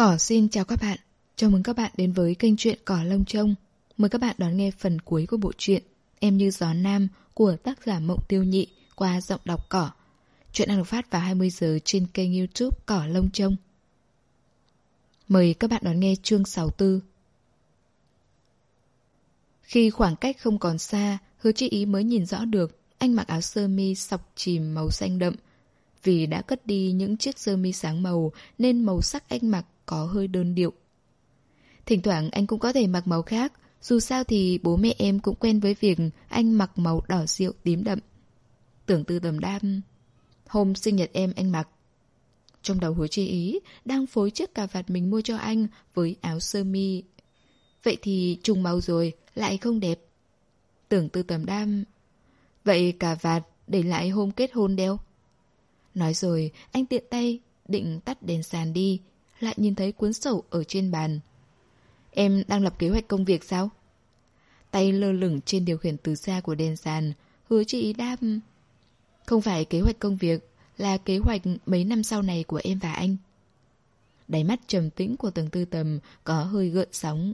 Cỏ xin chào các bạn. Chào mừng các bạn đến với kênh truyện Cỏ Lông Trông. Mời các bạn đón nghe phần cuối của bộ truyện Em như gió nam của tác giả Mộng Tiêu Nhị qua giọng đọc Cỏ. Chuyện đang được phát vào 20 giờ trên kênh youtube Cỏ Lông Trông. Mời các bạn đón nghe chương 64. Khi khoảng cách không còn xa, hứa chi ý mới nhìn rõ được anh mặc áo sơ mi sọc chìm màu xanh đậm. Vì đã cất đi những chiếc sơ mi sáng màu nên màu sắc anh mặc có hơi đơn điệu. Thỉnh thoảng anh cũng có thể mặc màu khác, dù sao thì bố mẹ em cũng quen với việc anh mặc màu đỏ rượu tím đậm. Tưởng tư tầm đam, hôm sinh nhật em anh mặc. Trong đầu hứa chi ý, đang phối chiếc cà vạt mình mua cho anh với áo sơ mi. Vậy thì trùng màu rồi, lại không đẹp. Tưởng tư tầm đam, vậy cà vạt để lại hôm kết hôn đeo. Nói rồi, anh tiện tay, định tắt đèn sàn đi, lại nhìn thấy cuốn sổ ở trên bàn. Em đang lập kế hoạch công việc sao? Tay lơ lửng trên điều khiển từ xa của đèn sàn, hứa chị đáp. Không phải kế hoạch công việc, là kế hoạch mấy năm sau này của em và anh. Đáy mắt trầm tĩnh của tầng tư tầm có hơi gợn sóng.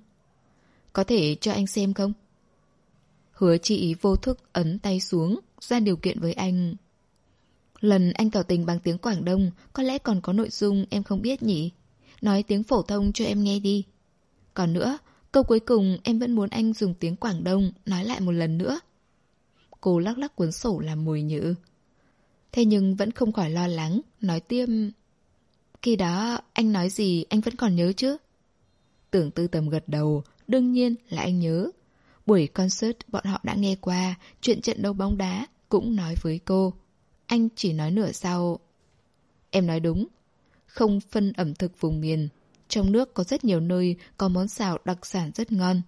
Có thể cho anh xem không? Hứa chị vô thức ấn tay xuống, ra điều kiện với anh. Lần anh tỏ tình bằng tiếng Quảng Đông, có lẽ còn có nội dung em không biết nhỉ? Nói tiếng phổ thông cho em nghe đi. Còn nữa, câu cuối cùng em vẫn muốn anh dùng tiếng Quảng Đông nói lại một lần nữa. Cô lắc lắc cuốn sổ làm mùi nhự. Thế nhưng vẫn không khỏi lo lắng, nói tiêm... Khi đó, anh nói gì anh vẫn còn nhớ chứ? Tưởng tư tầm gật đầu, đương nhiên là anh nhớ. Buổi concert bọn họ đã nghe qua, chuyện trận đấu bóng đá cũng nói với cô. Anh chỉ nói nửa sau. Em nói đúng, không phân ẩm thực vùng miền. Trong nước có rất nhiều nơi có món xào đặc sản rất ngon.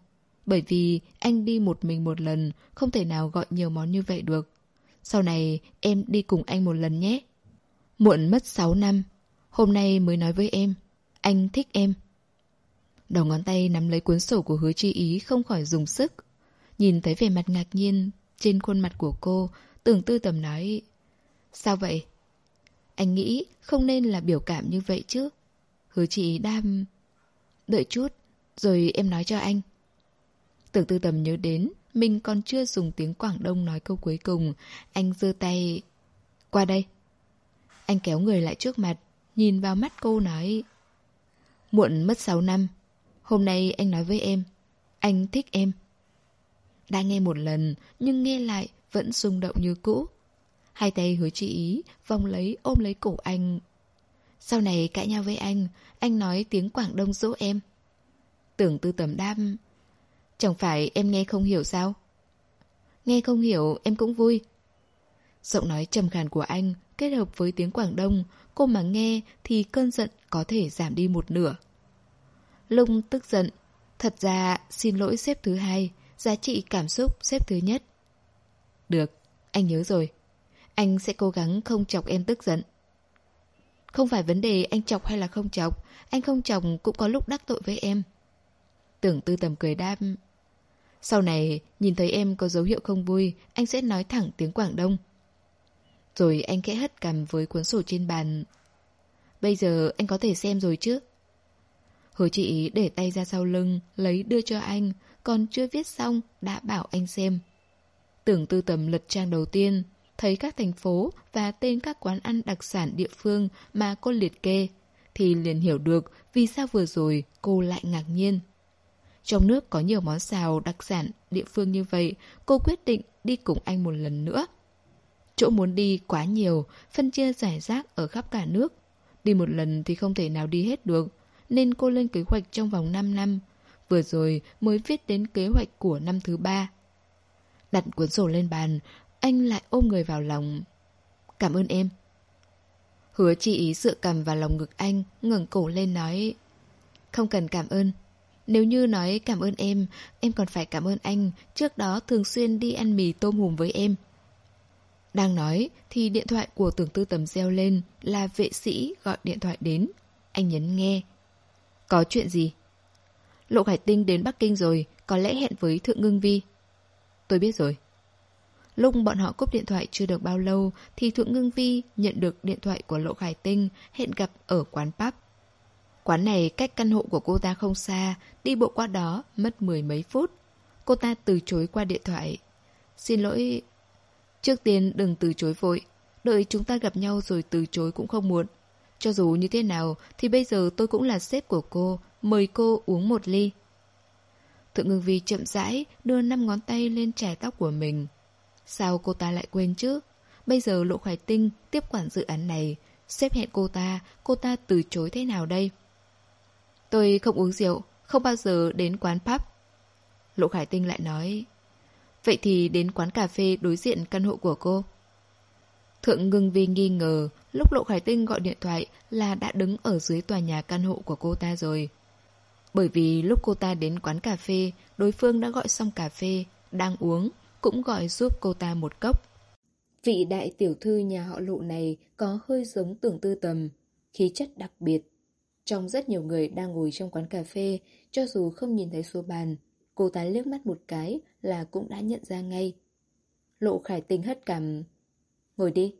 Bởi vì anh đi một mình một lần, không thể nào gọi nhiều món như vậy được. Sau này em đi cùng anh một lần nhé. Muộn mất 6 năm, hôm nay mới nói với em. Anh thích em. Đầu ngón tay nắm lấy cuốn sổ của hứa chi ý không khỏi dùng sức. Nhìn thấy vẻ mặt ngạc nhiên trên khuôn mặt của cô, tưởng tư tầm nói. Sao vậy? Anh nghĩ không nên là biểu cảm như vậy chứ. Hứa chị đam... Đợi chút, rồi em nói cho anh. Tưởng tư tầm nhớ đến, mình còn chưa dùng tiếng Quảng Đông nói câu cuối cùng. Anh giơ tay... Qua đây. Anh kéo người lại trước mặt, nhìn vào mắt cô nói... Muộn mất 6 năm. Hôm nay anh nói với em. Anh thích em. Đã nghe một lần, nhưng nghe lại vẫn rung động như cũ. Hai tay hứa chị ý, vòng lấy ôm lấy cổ anh. Sau này cãi nhau với anh, anh nói tiếng Quảng Đông dỗ em. Tưởng tư tầm đam. Chẳng phải em nghe không hiểu sao? Nghe không hiểu em cũng vui. Giọng nói trầm khàn của anh kết hợp với tiếng Quảng Đông, cô mà nghe thì cơn giận có thể giảm đi một nửa. Lung tức giận. Thật ra xin lỗi xếp thứ hai, giá trị cảm xúc xếp thứ nhất. Được, anh nhớ rồi. Anh sẽ cố gắng không chọc em tức giận. Không phải vấn đề anh chọc hay là không chọc, anh không chọc cũng có lúc đắc tội với em. Tưởng tư tầm cười đam. Sau này, nhìn thấy em có dấu hiệu không vui, anh sẽ nói thẳng tiếng Quảng Đông. Rồi anh khẽ hất cằm với cuốn sổ trên bàn. Bây giờ anh có thể xem rồi chứ? Hứa chị để tay ra sau lưng, lấy đưa cho anh, còn chưa viết xong, đã bảo anh xem. Tưởng tư tầm lật trang đầu tiên, thấy các thành phố và tên các quán ăn đặc sản địa phương mà cô liệt kê, thì liền hiểu được vì sao vừa rồi cô lại ngạc nhiên. Trong nước có nhiều món xào đặc sản địa phương như vậy, cô quyết định đi cùng anh một lần nữa. Chỗ muốn đi quá nhiều, phân chia giải rác ở khắp cả nước. Đi một lần thì không thể nào đi hết được, nên cô lên kế hoạch trong vòng 5 năm. Vừa rồi mới viết đến kế hoạch của năm thứ ba. Đặt cuốn sổ lên bàn, anh lại ôm người vào lòng. Cảm ơn em. Hứa chi ý dựa cầm vào lòng ngực anh, ngẩng cổ lên nói. Không cần cảm ơn. Nếu như nói cảm ơn em, em còn phải cảm ơn anh, trước đó thường xuyên đi ăn mì tôm hùm với em. Đang nói thì điện thoại của tưởng tư tầm reo lên là vệ sĩ gọi điện thoại đến. Anh nhấn nghe. Có chuyện gì? Lộ Khải Tinh đến Bắc Kinh rồi, có lẽ hẹn với Thượng Ngưng Vi. Tôi biết rồi. Lúc bọn họ cúp điện thoại chưa được bao lâu thì Thượng Ngưng Vi nhận được điện thoại của Lộ Khải Tinh hẹn gặp ở quán pub. Quán này cách căn hộ của cô ta không xa, đi bộ qua đó mất mười mấy phút. Cô ta từ chối qua điện thoại. Xin lỗi... Trước tiên đừng từ chối vội. Đợi chúng ta gặp nhau rồi từ chối cũng không muộn. Cho dù như thế nào thì bây giờ tôi cũng là sếp của cô, mời cô uống một ly. Thượng ngưng vi chậm rãi đưa năm ngón tay lên chải tóc của mình. Sao cô ta lại quên chứ? Bây giờ Lộ Khải Tinh tiếp quản dự án này, xếp hẹn cô ta, cô ta từ chối thế nào đây? Tôi không uống rượu, không bao giờ đến quán pub. Lộ Khải Tinh lại nói, vậy thì đến quán cà phê đối diện căn hộ của cô. Thượng ngưng vi nghi ngờ, lúc Lộ Khải Tinh gọi điện thoại là đã đứng ở dưới tòa nhà căn hộ của cô ta rồi. Bởi vì lúc cô ta đến quán cà phê, đối phương đã gọi xong cà phê, đang uống, cũng gọi giúp cô ta một cốc. Vị đại tiểu thư nhà họ lộ này có hơi giống tưởng tư tầm, khí chất đặc biệt. Trong rất nhiều người đang ngồi trong quán cà phê, cho dù không nhìn thấy số bàn, cô ta liếc mắt một cái là cũng đã nhận ra ngay. Lộ khải tình hất cằm. Ngồi đi.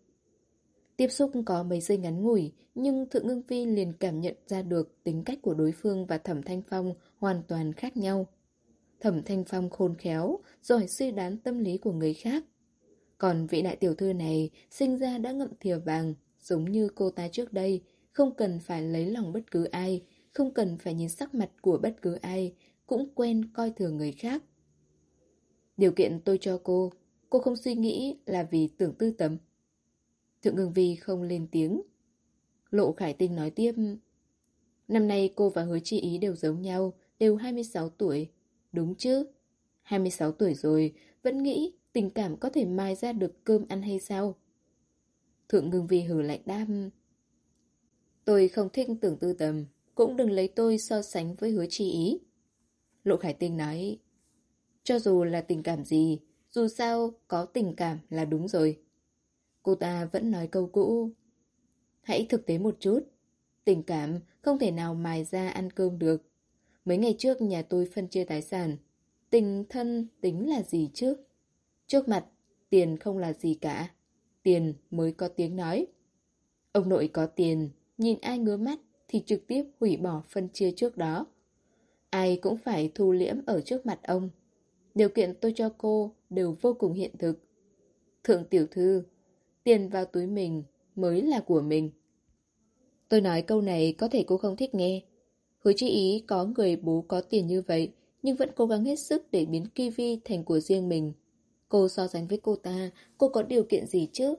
Tiếp xúc có mấy giây ngắn ngủi, nhưng Thượng Ngưng Phi liền cảm nhận ra được tính cách của đối phương và Thẩm Thanh Phong hoàn toàn khác nhau. Thẩm Thanh Phong khôn khéo, giỏi suy đoán tâm lý của người khác. Còn vị đại tiểu thư này sinh ra đã ngậm thìa vàng, giống như cô ta trước đây, không cần phải lấy lòng bất cứ ai, không cần phải nhìn sắc mặt của bất cứ ai, cũng quen coi thường người khác. Điều kiện tôi cho cô, cô không suy nghĩ là vì tưởng tư tấm. Thượng Ngưng Vi không lên tiếng. Lộ Khải Tinh nói tiếp. Năm nay cô và hứa chi ý đều giống nhau, đều 26 tuổi. Đúng chứ? 26 tuổi rồi, vẫn nghĩ tình cảm có thể mai ra được cơm ăn hay sao? Thượng Ngưng Vi hừ lạnh đam. Tôi không thích tưởng tư tầm, cũng đừng lấy tôi so sánh với hứa chi ý. Lộ Khải Tinh nói, cho dù là tình cảm gì, dù sao có tình cảm là đúng rồi. Cô ta vẫn nói câu cũ. Hãy thực tế một chút. Tình cảm không thể nào mài ra ăn cơm được. Mấy ngày trước nhà tôi phân chia tài sản. Tình thân tính là gì chứ? Trước mặt, tiền không là gì cả. Tiền mới có tiếng nói. Ông nội có tiền, nhìn ai ngứa mắt thì trực tiếp hủy bỏ phân chia trước đó. Ai cũng phải thu liễm ở trước mặt ông. Điều kiện tôi cho cô đều vô cùng hiện thực. Thượng tiểu thư, tiền vào túi mình mới là của mình. Tôi nói câu này có thể cô không thích nghe. Hứa chi ý có người bố có tiền như vậy, nhưng vẫn cố gắng hết sức để biến Kiwi thành của riêng mình. Cô so sánh với cô ta, cô có điều kiện gì chứ?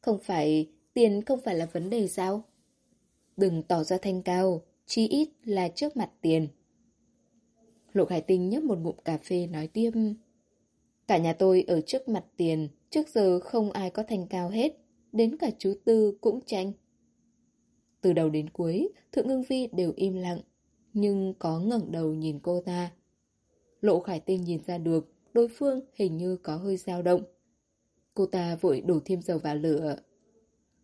Không phải, tiền không phải là vấn đề sao? Đừng tỏ ra thanh cao, chí ít là trước mặt tiền. Lộ Hải Tinh nhấp một ngụm cà phê nói tiếp. Cả nhà tôi ở trước mặt tiền, trước giờ không ai có thanh cao hết, đến cả chú Tư cũng tranh. Từ đầu đến cuối, Thượng Ngưng Vi đều im lặng, nhưng có ngẩng đầu nhìn cô ta. Lộ Khải Tinh nhìn ra được, đối phương hình như có hơi dao động. Cô ta vội đổ thêm dầu vào lửa.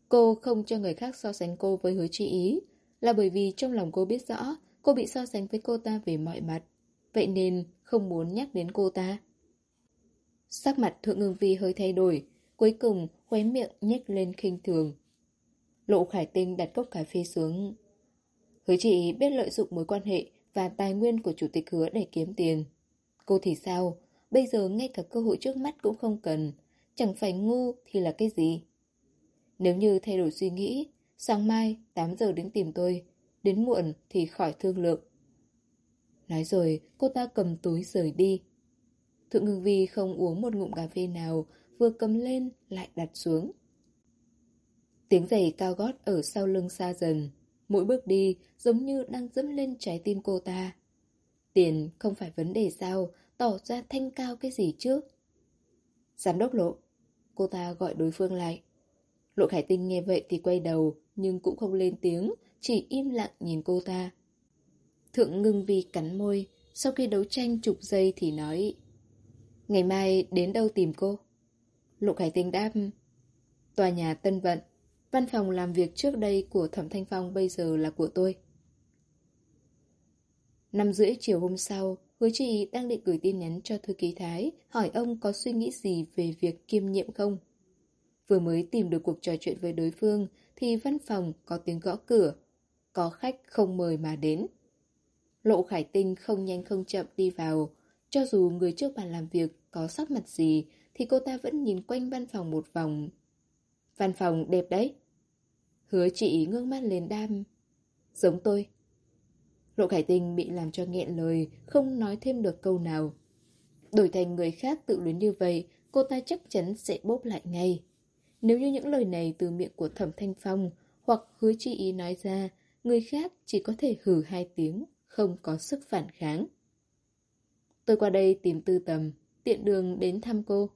Cô không cho người khác so sánh cô với hứa chi ý, là bởi vì trong lòng cô biết rõ cô bị so sánh với cô ta về mọi mặt, vậy nên không muốn nhắc đến cô ta. Sắc mặt Thượng Ngưng Vi hơi thay đổi, cuối cùng khóe miệng nhếch lên khinh thường. Lộ Khải Tinh đặt cốc cà phê xuống. Hứa chị biết lợi dụng mối quan hệ và tài nguyên của chủ tịch hứa để kiếm tiền. Cô thì sao? Bây giờ ngay cả cơ hội trước mắt cũng không cần. Chẳng phải ngu thì là cái gì? Nếu như thay đổi suy nghĩ, sáng mai 8 giờ đến tìm tôi. Đến muộn thì khỏi thương lượng. Nói rồi, cô ta cầm túi rời đi. Thượng ngưng vi không uống một ngụm cà phê nào, vừa cầm lên lại đặt xuống. Tiếng giày cao gót ở sau lưng xa dần. Mỗi bước đi giống như đang dẫm lên trái tim cô ta. Tiền không phải vấn đề sao, tỏ ra thanh cao cái gì chứ? Giám đốc lộ. Cô ta gọi đối phương lại. Lộ Khải Tinh nghe vậy thì quay đầu, nhưng cũng không lên tiếng, chỉ im lặng nhìn cô ta. Thượng ngưng vi cắn môi, sau khi đấu tranh chục giây thì nói Ngày mai đến đâu tìm cô? Lộ Khải Tinh đáp Tòa nhà Tân Vận Văn phòng làm việc trước đây của Thẩm Thanh Phong bây giờ là của tôi. Năm rưỡi chiều hôm sau, Hứa chị đang định gửi tin nhắn cho thư ký Thái hỏi ông có suy nghĩ gì về việc kiêm nhiệm không. Vừa mới tìm được cuộc trò chuyện với đối phương thì văn phòng có tiếng gõ cửa. có khách không mời mà đến. Lộ Khải Tinh không nhanh không chậm đi vào. Cho dù người trước bàn làm việc có sắc mặt gì, thì cô ta vẫn nhìn quanh văn phòng một vòng. Văn phòng đẹp đấy. Hứa chị ngước mắt lên đam. Giống tôi. Lộ Khải Tinh bị làm cho nghẹn lời, không nói thêm được câu nào. Đổi thành người khác tự luyến như vậy, cô ta chắc chắn sẽ bốp lại ngay. Nếu như những lời này từ miệng của Thẩm Thanh Phong hoặc hứa chi ý nói ra, người khác chỉ có thể hử hai tiếng, không có sức phản kháng. Tôi qua đây tìm tư tầm, tiện đường đến thăm cô.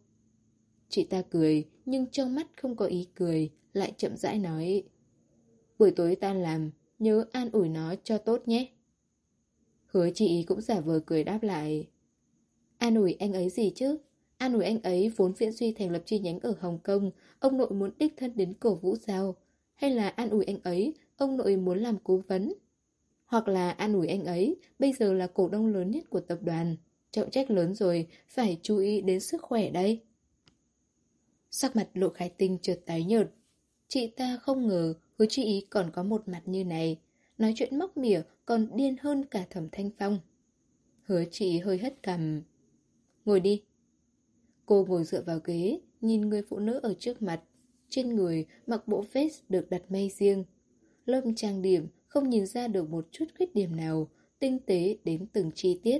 Chị ta cười, nhưng trong mắt không có ý cười, lại chậm rãi nói. Buổi tối tan làm, nhớ an ủi nó cho tốt nhé. Hứa chị cũng giả vờ cười đáp lại. An ủi anh ấy gì chứ? An ủi anh ấy vốn Viễn duy thành lập chi nhánh ở Hồng Kông, ông nội muốn đích thân đến cổ vũ sao? Hay là an ủi anh ấy, ông nội muốn làm cố vấn? Hoặc là an ủi anh ấy, bây giờ là cổ đông lớn nhất của tập đoàn. Trọng trách lớn rồi, phải chú ý đến sức khỏe đây. Sắc mặt lộ khải tinh trượt tái nhợt. Chị ta không ngờ hứa chị ý còn có một mặt như này. Nói chuyện móc mỉa còn điên hơn cả thẩm thanh phong. Hứa chị hơi hất cằm. Ngồi đi. Cô ngồi dựa vào ghế, nhìn người phụ nữ ở trước mặt. Trên người mặc bộ vest được đặt may riêng. Lớp trang điểm không nhìn ra được một chút khuyết điểm nào, tinh tế đến từng chi tiết.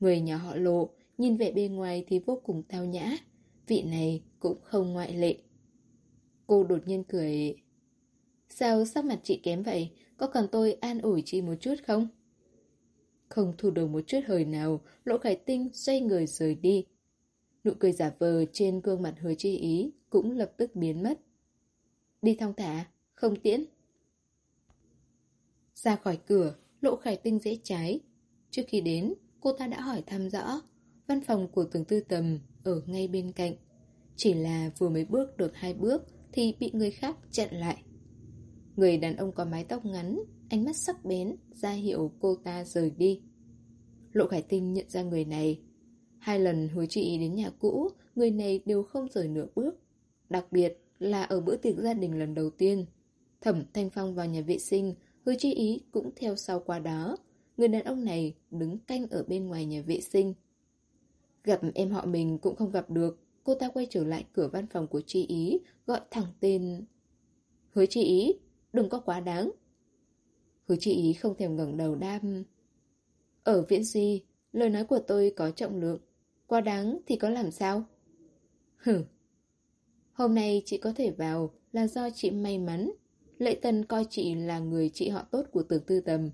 Người nhà họ lộ, nhìn vẻ bên ngoài thì vô cùng tao nhã, vị này cũng không ngoại lệ. Cô đột nhiên cười. Sao sắc mặt chị kém vậy? Có cần tôi an ủi chị một chút không? Không thu được một chút hơi nào, Lộ Khải Tinh xoay người rời đi. Nụ cười giả vờ trên gương mặt hứa chi ý cũng lập tức biến mất. Đi thong thả, không tiễn. Ra khỏi cửa, Lộ Khải Tinh dễ trái. Trước khi đến, cô ta đã hỏi thăm rõ. Văn phòng của tưởng tư tầm ở ngay bên cạnh. Chỉ là vừa mới bước được hai bước thì bị người khác chặn lại. Người đàn ông có mái tóc ngắn, ánh mắt sắc bén, ra hiệu cô ta rời đi. Lộ Khải Tinh nhận ra người này. Hai lần hứa chị đến nhà cũ, người này đều không rời nửa bước. Đặc biệt là ở bữa tiệc gia đình lần đầu tiên. Thẩm Thanh Phong vào nhà vệ sinh, hứa chi ý cũng theo sau qua đó. Người đàn ông này đứng canh ở bên ngoài nhà vệ sinh. Gặp em họ mình cũng không gặp được, cô ta quay trở lại cửa văn phòng của chị ý, gọi thẳng tên... Hứa chị ý, đừng có quá đáng. Hứa chị ý không thèm ngẩng đầu đam. Ở viện si, lời nói của tôi có trọng lượng. Quá đáng thì có làm sao? Hử. Hôm nay chị có thể vào là do chị may mắn. Lệ Tân coi chị là người chị họ tốt của tưởng tư tầm.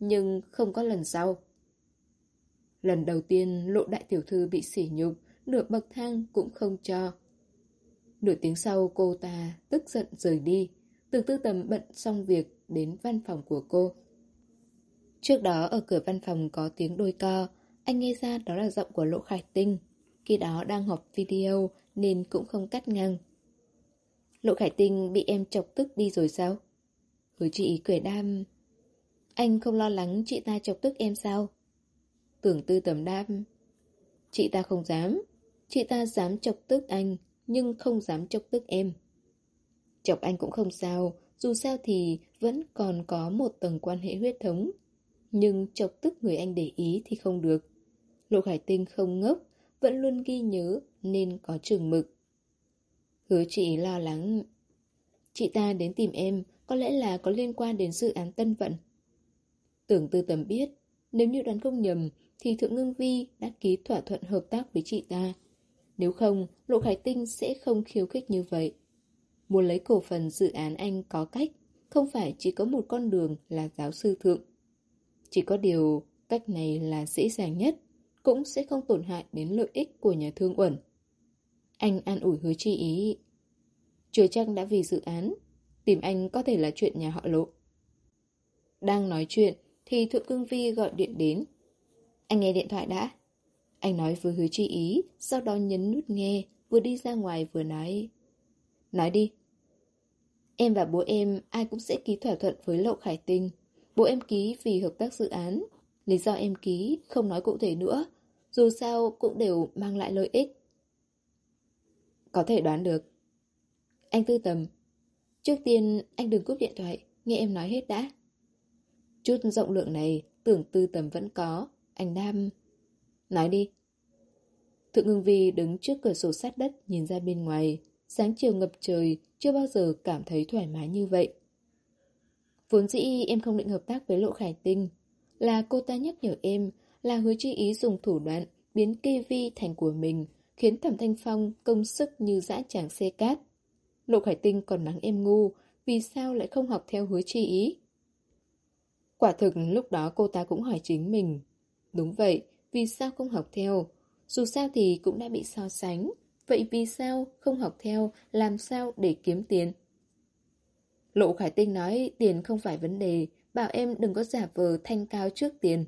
Nhưng không có lần sau. Lần đầu tiên lộ đại tiểu thư bị sỉ nhục, nửa bậc thang cũng không cho. Nửa tiếng sau cô ta tức giận rời đi. Tưởng tư tầm bận xong việc đến văn phòng của cô. Trước đó ở cửa văn phòng có tiếng đôi co, anh nghe ra đó là giọng của Lộ Khải Tinh. Khi đó đang họp video nên cũng không cắt ngang. Lộ Khải Tinh bị em chọc tức đi rồi sao? Hứa chị cười đam. Anh không lo lắng chị ta chọc tức em sao? Tưởng tư tầm đam. Chị ta không dám. Chị ta dám chọc tức anh, nhưng không dám chọc tức em. Chọc anh cũng không sao, dù sao thì vẫn còn có một tầng quan hệ huyết thống. Nhưng chọc tức người anh để ý thì không được. Lộ Khải Tinh không ngốc, vẫn luôn ghi nhớ nên có chừng mực. Hứa chị lo lắng. Chị ta đến tìm em có lẽ là có liên quan đến dự án tân vận. Tưởng tư tầm biết, nếu như đoán không nhầm thì Thượng Ngưng Vi đã ký thỏa thuận hợp tác với chị ta. Nếu không, Lộ Khải Tinh sẽ không khiêu khích như vậy. Muốn lấy cổ phần dự án anh có cách, không phải chỉ có một con đường là giáo sư thượng. Chỉ có điều, cách này là dễ dàng nhất, cũng sẽ không tổn hại đến lợi ích của nhà thương uẩn. Anh an ủi hứa chi ý. Chưa chắc đã vì dự án, tìm anh có thể là chuyện nhà họ lộ. Đang nói chuyện, thì Thượng Cương Vi gọi điện đến. Anh nghe điện thoại đã. Anh nói với hứa chi ý, sau đó nhấn nút nghe, vừa đi ra ngoài vừa nói. Nói đi. Em và bố em ai cũng sẽ ký thỏa thuận với lậu Khải Tinh. Bố em ký vì hợp tác dự án. Lý do em ký không nói cụ thể nữa. Dù sao cũng đều mang lại lợi ích. Có thể đoán được. Anh tư tầm. Trước tiên anh đừng cúp điện thoại, nghe em nói hết đã. Chút rộng lượng này, tưởng tư tầm vẫn có. Anh đam... Nói đi. Thượng ngưng vi đứng trước cửa sổ sát đất nhìn ra bên ngoài. Sáng chiều ngập trời, chưa bao giờ cảm thấy thoải mái như vậy. Vốn dĩ em không định hợp tác với Lộ Khải Tinh. Là cô ta nhắc nhở em, là hứa chi ý dùng thủ đoạn biến kê vi thành của mình, khiến Thẩm Thanh Phong công sức như dã tràng xe cát. Lộ Khải Tinh còn mắng em ngu, vì sao lại không học theo hứa chi ý? Quả thực lúc đó cô ta cũng hỏi chính mình. Đúng vậy, vì sao không học theo? Dù sao thì cũng đã bị so sánh. Vậy vì sao không học theo, làm sao để kiếm tiền? Lộ Khải Tinh nói tiền không phải vấn đề, bảo em đừng có giả vờ thanh cao trước tiền.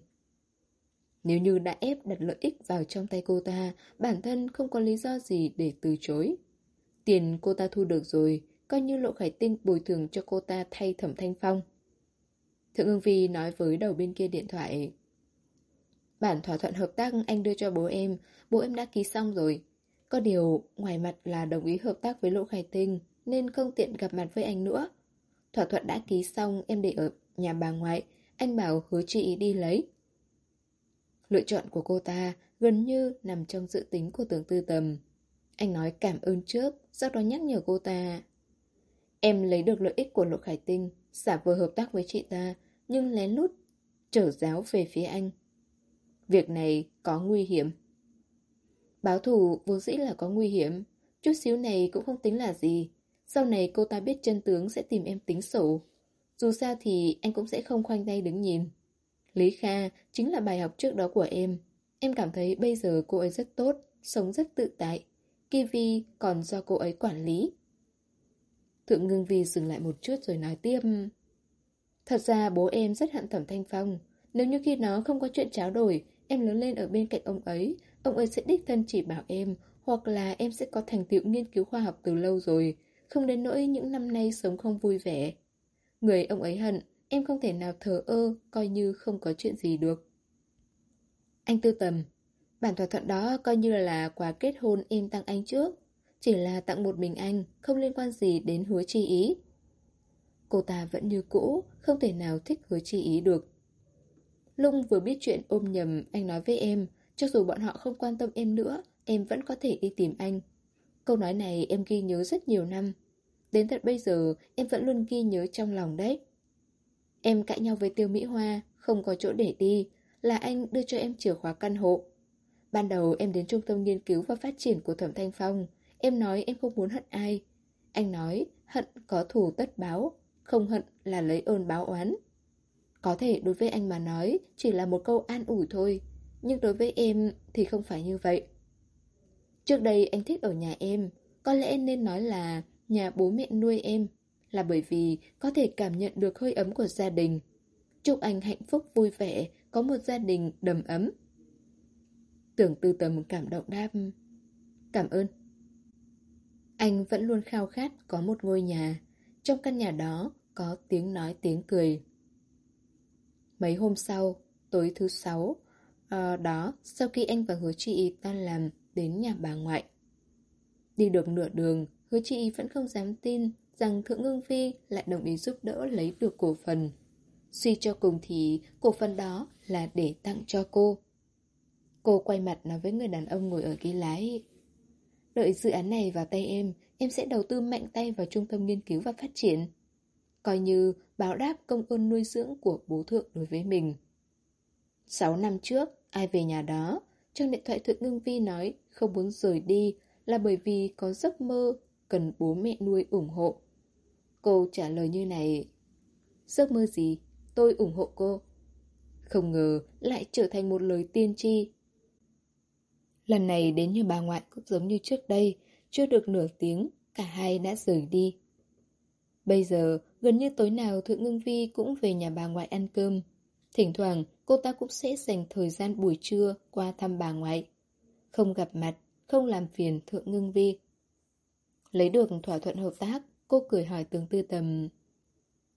Nếu như đã ép đặt lợi ích vào trong tay cô ta, bản thân không có lý do gì để từ chối. Tiền cô ta thu được rồi, coi như Lộ Khải Tinh bồi thường cho cô ta thay Thẩm Thanh Phong. Thượng ương Vi nói với đầu bên kia điện thoại. Bản thỏa thuận hợp tác anh đưa cho bố em, bố em đã ký xong rồi. Có điều, ngoài mặt là đồng ý hợp tác với lỗ Khải Tinh, nên không tiện gặp mặt với anh nữa. Thỏa thuận đã ký xong em để ở nhà bà ngoại, anh bảo hứa chị đi lấy. Lựa chọn của cô ta gần như nằm trong dự tính của tưởng tư tầm. Anh nói cảm ơn trước, sau đó nhắc nhở cô ta. Em lấy được lợi ích của Lộ Khải Tinh, giả vờ hợp tác với chị ta, nhưng lén lút trở giáo về phía anh. Việc này có nguy hiểm. Báo thù vốn dĩ là có nguy hiểm, chút xíu này cũng không tính là gì. Sau này cô ta biết chân tướng sẽ tìm em tính sổ. Dù sao thì anh cũng sẽ không khoanh tay đứng nhìn. Lý Kha chính là bài học trước đó của em. Em cảm thấy bây giờ cô ấy rất tốt, sống rất tự tại. Kiwi còn do cô ấy quản lý. Thượng ngưng vi dừng lại một chút rồi nói tiếp. Thật ra bố em rất hận thẩm thanh phong. Nếu như khi nó không có chuyện tráo đổi, em lớn lên ở bên cạnh ông ấy, ông ấy sẽ đích thân chỉ bảo em, hoặc là em sẽ có thành tựu nghiên cứu khoa học từ lâu rồi, không đến nỗi những năm nay sống không vui vẻ. Người ông ấy hận, em không thể nào thờ ơ, coi như không có chuyện gì được. Anh tư tầm, bản thỏa thuận đó coi như là quà kết hôn em tặng anh trước. Chỉ là tặng một mình anh, không liên quan gì đến hứa chi ý. Cô ta vẫn như cũ, không thể nào thích hứa chi ý được. Lung vừa biết chuyện ôm nhầm, anh nói với em, cho dù bọn họ không quan tâm em nữa, em vẫn có thể đi tìm anh. Câu nói này em ghi nhớ rất nhiều năm. Đến tận bây giờ, em vẫn luôn ghi nhớ trong lòng đấy. Em cãi nhau với Tiêu Mỹ Hoa, không có chỗ để đi, là anh đưa cho em chìa khóa căn hộ. Ban đầu em đến trung tâm nghiên cứu và phát triển của Thẩm Thanh Phong, em nói em không muốn hận ai. Anh nói hận có thù tất báo, không hận là lấy ơn báo oán. Có thể đối với anh mà nói chỉ là một câu an ủi thôi, nhưng đối với em thì không phải như vậy. Trước đây anh thích ở nhà em, có lẽ nên nói là nhà bố mẹ nuôi em, là bởi vì có thể cảm nhận được hơi ấm của gia đình. Chúc anh hạnh phúc vui vẻ, có một gia đình đầm ấm. Tưởng tư tầm cảm động đáp. Cảm ơn. Anh vẫn luôn khao khát có một ngôi nhà. Trong căn nhà đó có tiếng nói tiếng cười. Mấy hôm sau, tối thứ sáu, à, đó sau khi anh và hứa chị tan làm đến nhà bà ngoại. Đi được nửa đường, hứa chị vẫn không dám tin rằng Thượng Ngưng Phi lại đồng ý giúp đỡ lấy được cổ phần. Suy cho cùng thì cổ phần đó là để tặng cho cô. Cô quay mặt nói với người đàn ông ngồi ở ghế lái. Đợi dự án này vào tay em, em sẽ đầu tư mạnh tay vào trung tâm nghiên cứu và phát triển. Coi như báo đáp công ơn nuôi dưỡng của bố thượng đối với mình. Sáu năm trước, ai về nhà đó, trong điện thoại Thượng Ngưng Vi nói không muốn rời đi là bởi vì có giấc mơ cần bố mẹ nuôi ủng hộ. Cô trả lời như này. Giấc mơ gì? Tôi ủng hộ cô. Không ngờ lại trở thành một lời tiên tri. Lần này đến như bà ngoại cũng giống như trước đây, chưa được nửa tiếng, cả hai đã rời đi. Bây giờ, gần như tối nào Thượng Ngưng Vi cũng về nhà bà ngoại ăn cơm. Thỉnh thoảng, cô ta cũng sẽ dành thời gian buổi trưa qua thăm bà ngoại. Không gặp mặt, không làm phiền Thượng Ngưng Vi. Lấy được thỏa thuận hợp tác, cô cười hỏi Tưởng Tư Tầm.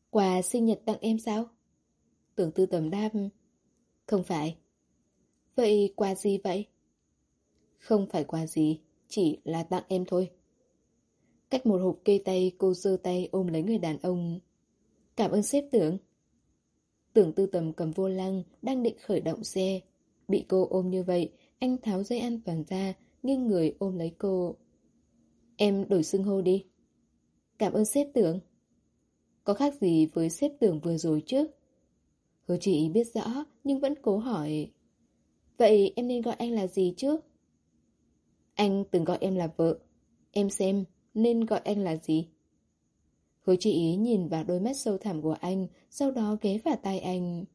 Quà sinh nhật tặng em sao? Tưởng Tư Tầm đáp. Không phải. Vậy quà gì vậy? Không phải quà gì, chỉ là tặng em thôi. Cách một hộp kê tay, cô giơ tay ôm lấy người đàn ông. Cảm ơn sếp tưởng. Tưởng tư tầm cầm vô lăng, đang định khởi động xe. Bị cô ôm như vậy, anh tháo dây an toàn ra, nghiêng người ôm lấy cô. Em đổi xưng hô đi. Cảm ơn sếp tưởng. Có khác gì với sếp tưởng vừa rồi chứ? Hứa chị biết rõ, nhưng vẫn cố hỏi. Vậy em nên gọi anh là gì chứ? Anh từng gọi em là vợ. Em xem, nên gọi anh là gì? Hứa chị ý nhìn vào đôi mắt sâu thẳm của anh, sau đó ghé vào tai anh.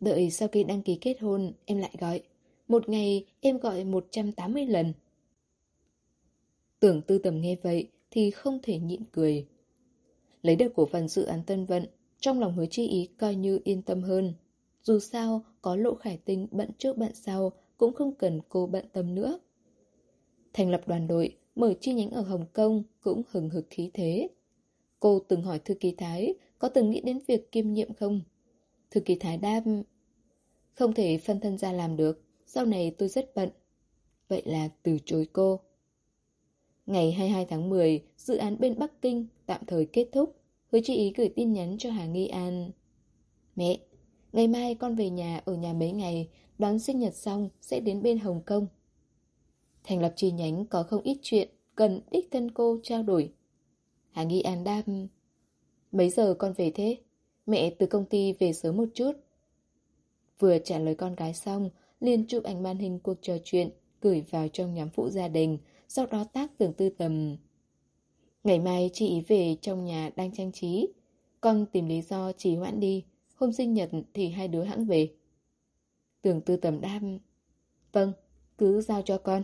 Đợi sau khi đăng ký kết hôn, em lại gọi. Một ngày em gọi 180 lần. Tưởng tư tầm nghe vậy thì không thể nhịn cười. Lấy được cổ phần dự án tân vận, trong lòng hứa chi ý coi như yên tâm hơn. Dù sao, có lộ khải tinh bận trước bận sau, cũng không cần cô bận tâm nữa. Thành lập đoàn đội, mở chi nhánh ở Hồng Kông cũng hừng hực khí thế. Cô từng hỏi thư ký Thái có từng nghĩ đến việc kiêm nhiệm không? Thư ký Thái đáp Không thể phân thân ra làm được, sau này tôi rất bận. Vậy là từ chối cô. Ngày 22 tháng 10, dự án bên Bắc Kinh tạm thời kết thúc. Hứa chị ý gửi tin nhắn cho Hà Nghi An. Mẹ, ngày mai con về nhà ở nhà mấy ngày, đón sinh nhật xong sẽ đến bên Hồng Kông. Thành lập chi nhánh có không ít chuyện cần đích thân cô trao đổi. Hà Nghi An đáp Mấy giờ con về thế? Mẹ từ công ty về sớm một chút. Vừa trả lời con gái xong, liền chụp ảnh màn hình cuộc trò chuyện, gửi vào trong nhóm phụ gia đình, sau đó tác tưởng tư tầm. Ngày mai chị về trong nhà đang trang trí, con tìm lý do trì hoãn đi, hôm sinh nhật thì hai đứa hãng về. Tưởng tư tầm đam Vâng, cứ giao cho con.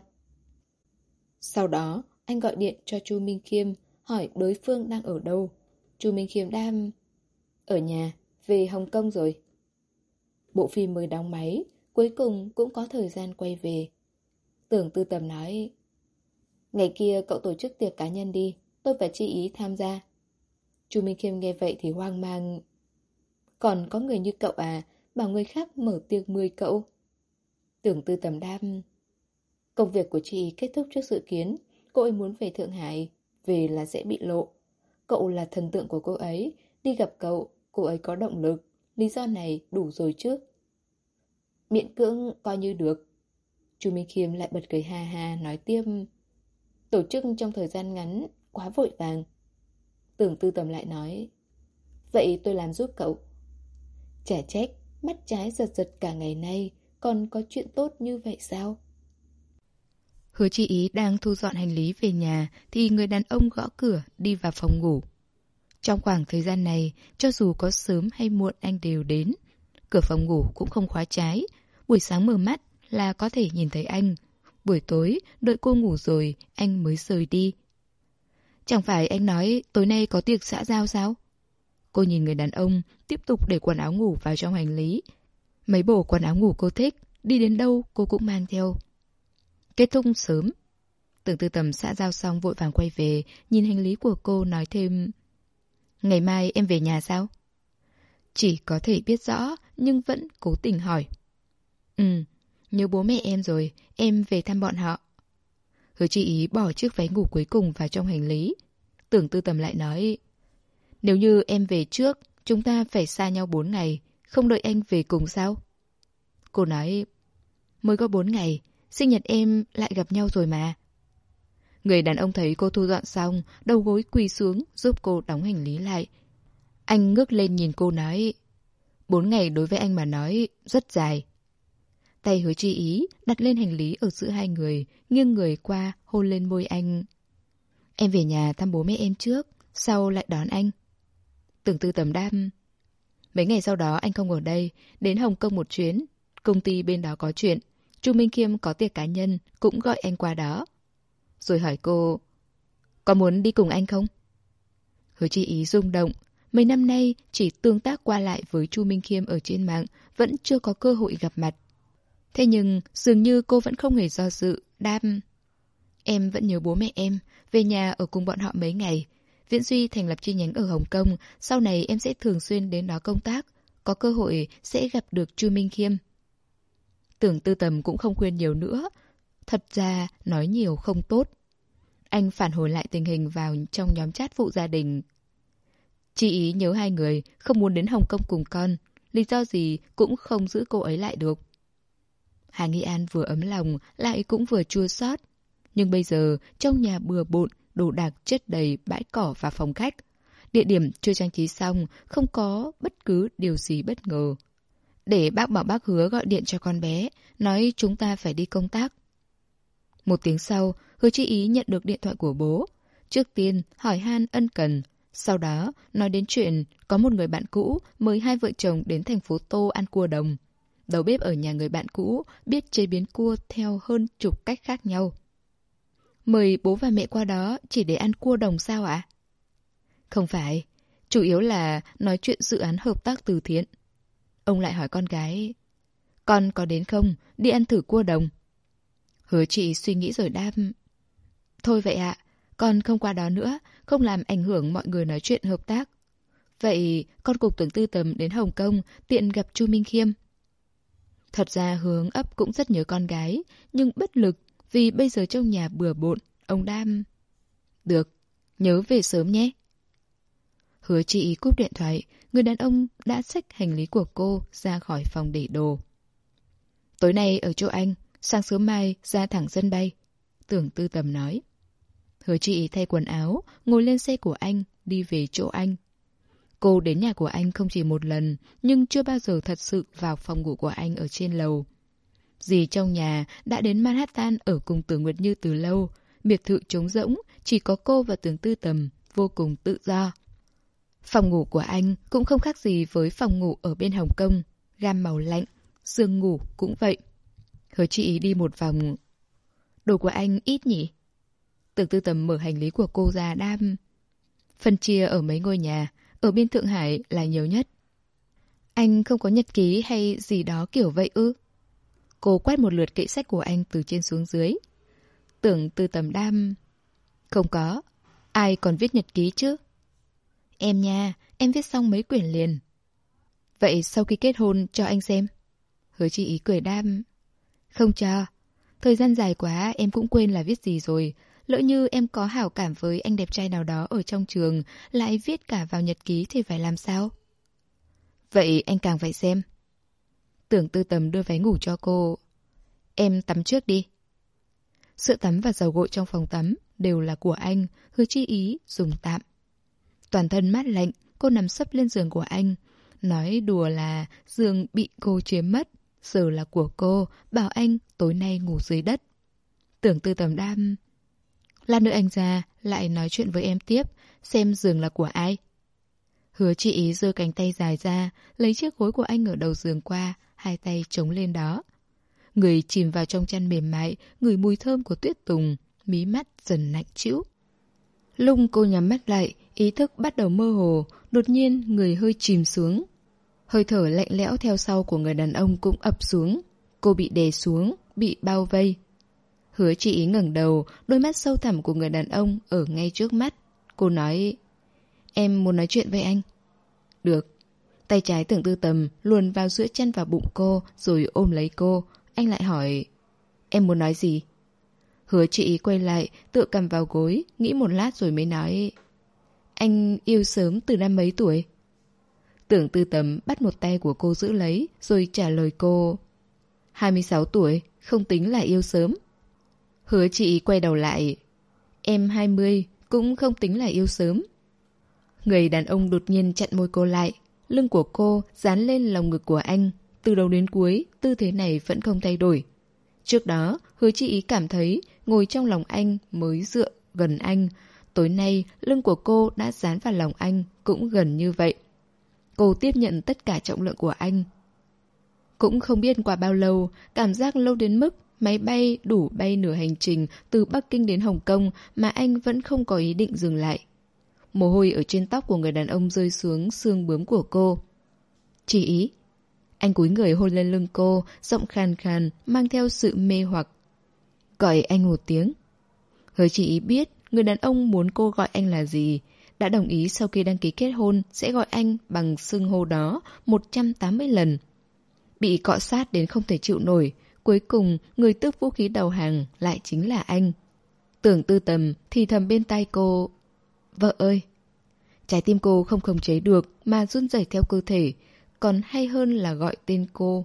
Sau đó, anh gọi điện cho Chu Minh Khiêm, hỏi đối phương đang ở đâu. Chu Minh Khiêm đang Ở nhà, về Hồng Kông rồi. Bộ phim mới đóng máy, cuối cùng cũng có thời gian quay về. Tưởng tư tầm nói Ngày kia cậu tổ chức tiệc cá nhân đi, tôi và chi ý tham gia. Chu Minh Khiêm nghe vậy thì hoang mang. Còn có người như cậu à, bảo người khác mở tiệc 10 cậu. Tưởng tư tầm đam Công việc của chị kết thúc trước dự kiến, cô ấy muốn về Thượng Hải, về là sẽ bị lộ. Cậu là thần tượng của cô ấy, đi gặp cậu, cô ấy có động lực, lý do này đủ rồi chứ. Miễn cưỡng coi như được. Chu Minh Khiêm lại bật cười ha ha nói tiếp. Tổ chức trong thời gian ngắn, quá vội vàng. Tưởng tư tầm lại nói. Vậy tôi làm giúp cậu. Trẻ trách, mắt trái giật giật cả ngày nay, còn có chuyện tốt như vậy sao? Hứa chi ý đang thu dọn hành lý về nhà thì người đàn ông gõ cửa đi vào phòng ngủ. Trong khoảng thời gian này, cho dù có sớm hay muộn anh đều đến. Cửa phòng ngủ cũng không khóa trái. Buổi sáng mở mắt là có thể nhìn thấy anh. Buổi tối, đợi cô ngủ rồi, anh mới rời đi. Chẳng phải anh nói tối nay có tiệc xã giao sao? Cô nhìn người đàn ông, tiếp tục để quần áo ngủ vào trong hành lý. Mấy bộ quần áo ngủ cô thích, đi đến đâu cô cũng mang theo. Kết thúc sớm. Tưởng tư tầm xã giao xong vội vàng quay về, nhìn hành lý của cô nói thêm. Ngày mai em về nhà sao? Chỉ có thể biết rõ, nhưng vẫn cố tình hỏi. Ừ, nhớ bố mẹ em rồi, em về thăm bọn họ. Hứa chị ý bỏ chiếc váy ngủ cuối cùng vào trong hành lý. Tưởng tư tầm lại nói. Nếu như em về trước, chúng ta phải xa nhau bốn ngày, không đợi anh về cùng sao? Cô nói, mới có bốn ngày, sinh nhật em lại gặp nhau rồi mà. Người đàn ông thấy cô thu dọn xong, đầu gối quỳ xuống giúp cô đóng hành lý lại. Anh ngước lên nhìn cô nói, bốn ngày đối với anh mà nói rất dài. Tay hứa chi ý đặt lên hành lý ở giữa hai người, nghiêng người qua hôn lên môi anh. Em về nhà thăm bố mẹ em trước, sau lại đón anh. Tưởng tư tầm đam. Mấy ngày sau đó anh không ở đây, đến Hồng Kông một chuyến. Công ty bên đó có chuyện. Chu Minh Khiêm có tiệc cá nhân, cũng gọi anh qua đó. Rồi hỏi cô, có muốn đi cùng anh không? Hứa chi ý rung động. Mấy năm nay chỉ tương tác qua lại với Chu Minh Khiêm ở trên mạng, vẫn chưa có cơ hội gặp mặt. Thế nhưng dường như cô vẫn không hề do dự, đam. Em vẫn nhớ bố mẹ em, về nhà ở cùng bọn họ mấy ngày. Viễn Duy thành lập chi nhánh ở Hồng Kông, sau này em sẽ thường xuyên đến đó công tác. Có cơ hội sẽ gặp được Chu Minh Khiêm. Tưởng tư tầm cũng không khuyên nhiều nữa. Thật ra, nói nhiều không tốt. Anh phản hồi lại tình hình vào trong nhóm chat phụ gia đình. Chị ý nhớ hai người, không muốn đến Hồng Kông cùng con. lý do gì cũng không giữ cô ấy lại được. Hà Nghi An vừa ấm lòng, lại cũng vừa chua xót. Nhưng bây giờ, trong nhà bừa bộn, đồ đạc chất đầy bãi cỏ và phòng khách. Địa điểm chưa trang trí xong, không có bất cứ điều gì bất ngờ. Để bác bảo bác hứa gọi điện cho con bé, nói chúng ta phải đi công tác. Một tiếng sau, hứa chi ý nhận được điện thoại của bố. Trước tiên, hỏi han ân cần. Sau đó, nói đến chuyện có một người bạn cũ mời hai vợ chồng đến thành phố Tô ăn cua đồng. Đầu bếp ở nhà người bạn cũ biết chế biến cua theo hơn chục cách khác nhau. Mời bố và mẹ qua đó chỉ để ăn cua đồng sao ạ? Không phải, chủ yếu là nói chuyện dự án hợp tác từ thiện. Ông lại hỏi con gái, con có đến không, đi ăn thử cua đồng. Hứa chị suy nghĩ rồi đáp, thôi vậy ạ, con không qua đó nữa, không làm ảnh hưởng mọi người nói chuyện hợp tác. Vậy con cục tưởng tư tầm đến Hồng Kông tiện gặp Chu Minh Khiêm. Thật ra hướng ấp cũng rất nhớ con gái, nhưng bất lực vì bây giờ trong nhà bừa bộn, ông đam... Được, nhớ về sớm nhé. Hứa chị cúp điện thoại, người đàn ông đã xách hành lý của cô ra khỏi phòng để đồ. Tối nay ở chỗ anh, sáng sớm mai ra thẳng sân bay. Tưởng tư tầm nói. Hứa chị thay quần áo, ngồi lên xe của anh, đi về chỗ anh. Cô đến nhà của anh không chỉ một lần, nhưng chưa bao giờ thật sự vào phòng ngủ của anh ở trên lầu. Dì trong nhà đã đến Manhattan ở cùng Tưởng Nguyệt Như từ lâu. Biệt thự trống rỗng, chỉ có cô và Tưởng Tư Tầm, vô cùng tự do. Phòng ngủ của anh cũng không khác gì với phòng ngủ ở bên Hồng Kông. Gam màu lạnh, giường ngủ cũng vậy. Hứa chị đi một vòng. Đồ của anh ít nhỉ? Tưởng Tư Tầm mở hành lý của cô ra đam. Phân chia ở mấy ngôi nhà, ở bên Thượng Hải là nhiều nhất. Anh không có nhật ký hay gì đó kiểu vậy ư? Cô quét một lượt kệ sách của anh từ trên xuống dưới. Tưởng từ tầm đam... Không có. Ai còn viết nhật ký chứ? Em nha, em viết xong mấy quyển liền. Vậy sau khi kết hôn cho anh xem. Hứa chị ý cười đam. Không cho. Thời gian dài quá em cũng quên là viết gì rồi. Lỡ như em có hảo cảm với anh đẹp trai nào đó ở trong trường, lại viết cả vào nhật ký thì phải làm sao? Vậy anh càng phải xem. Tưởng tư tầm đưa váy ngủ cho cô. Em tắm trước đi. Sữa tắm và dầu gội trong phòng tắm đều là của anh, hứa chi ý, dùng tạm. Toàn thân mát lạnh, cô nằm sấp lên giường của anh. Nói đùa là giường bị cô chiếm mất, giờ là của cô, bảo anh tối nay ngủ dưới đất. Tưởng tư tầm đam... Lát nữa anh ra, lại nói chuyện với em tiếp, xem giường là của ai. Hứa chị ý giơ cánh tay dài ra, lấy chiếc gối của anh ở đầu giường qua, hai tay chống lên đó. Người chìm vào trong chăn mềm mại, người mùi thơm của tuyết tùng, mí mắt dần lạnh chịu. Lung cô nhắm mắt lại, ý thức bắt đầu mơ hồ, đột nhiên người hơi chìm xuống. Hơi thở lạnh lẽo theo sau của người đàn ông cũng ập xuống. Cô bị đè xuống, bị bao vây. Hứa chị ý ngẩng đầu, đôi mắt sâu thẳm của người đàn ông ở ngay trước mắt. Cô nói, em muốn nói chuyện với anh. Được. Tay trái tưởng tư tầm luồn vào giữa chân và bụng cô rồi ôm lấy cô. Anh lại hỏi, em muốn nói gì? Hứa chị quay lại, tự cầm vào gối, nghĩ một lát rồi mới nói, anh yêu sớm từ năm mấy tuổi? Tưởng tư tầm bắt một tay của cô giữ lấy, rồi trả lời cô, 26 tuổi, không tính là yêu sớm. Hứa chị quay đầu lại, em 20, cũng không tính là yêu sớm. Người đàn ông đột nhiên chặn môi cô lại, lưng của cô dán lên lòng ngực của anh. Từ đầu đến cuối, tư thế này vẫn không thay đổi. Trước đó, hứa chị ý cảm thấy ngồi trong lòng anh mới dựa gần anh. Tối nay, lưng của cô đã dán vào lòng anh, cũng gần như vậy. Cô tiếp nhận tất cả trọng lượng của anh. Cũng không biết qua bao lâu, cảm giác lâu đến mức máy bay đủ bay nửa hành trình từ Bắc Kinh đến Hồng Kông mà anh vẫn không có ý định dừng lại. Mồ hôi ở trên tóc của người đàn ông rơi xuống xương bướm của cô. Chỉ ý. Anh cúi người hôn lên lưng cô, giọng khàn khàn, mang theo sự mê hoặc. Gọi anh một tiếng. Hứa chỉ ý biết người đàn ông muốn cô gọi anh là gì. Đã đồng ý sau khi đăng ký kết hôn sẽ gọi anh bằng xưng hô đó 180 lần. Bị cọ sát đến không thể chịu nổi, cuối cùng người tước vũ khí đầu hàng lại chính là anh. Tưởng tư tầm thì thầm bên tay cô Vợ ơi! Trái tim cô không khống chế được mà run rẩy theo cơ thể. còn hay hơn là gọi tên cô.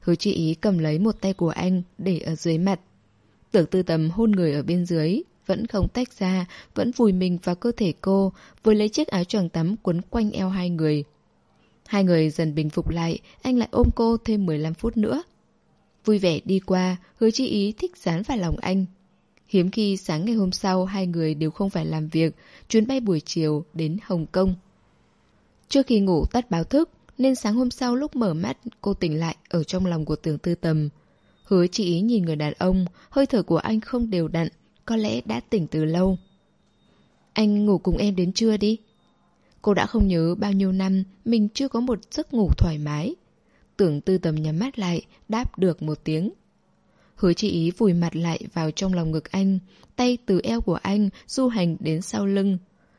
Hứa chị ý cầm lấy một tay của anh để ở dưới mặt. Tưởng tư tầm hôn người ở bên dưới, vẫn không tách ra, vẫn vùi mình vào cơ thể cô, vừa lấy chiếc áo choàng tắm quấn quanh eo hai người. Hai người dần bình phục lại, anh lại ôm cô thêm 15 phút nữa. Vui vẻ đi qua, hứa chi ý thích dán vào lòng anh. Hiếm khi sáng ngày hôm sau hai người đều không phải làm việc, chuyến bay buổi chiều đến Hồng Kông. Trước khi ngủ tắt báo thức, nên sáng hôm sau lúc mở mắt cô tỉnh lại ở trong lòng của tưởng tư tầm. Hứa chị ý nhìn người đàn ông, hơi thở của anh không đều đặn, có lẽ đã tỉnh từ lâu. Anh ngủ cùng em đến trưa đi. Cô đã không nhớ bao nhiêu năm mình chưa có một giấc ngủ thoải mái. Tưởng tư tầm nhắm mắt lại, đáp được một tiếng. Hứa chị ý vùi mặt lại vào trong lòng ngực anh, tay từ eo của anh du hành đến sau lưng.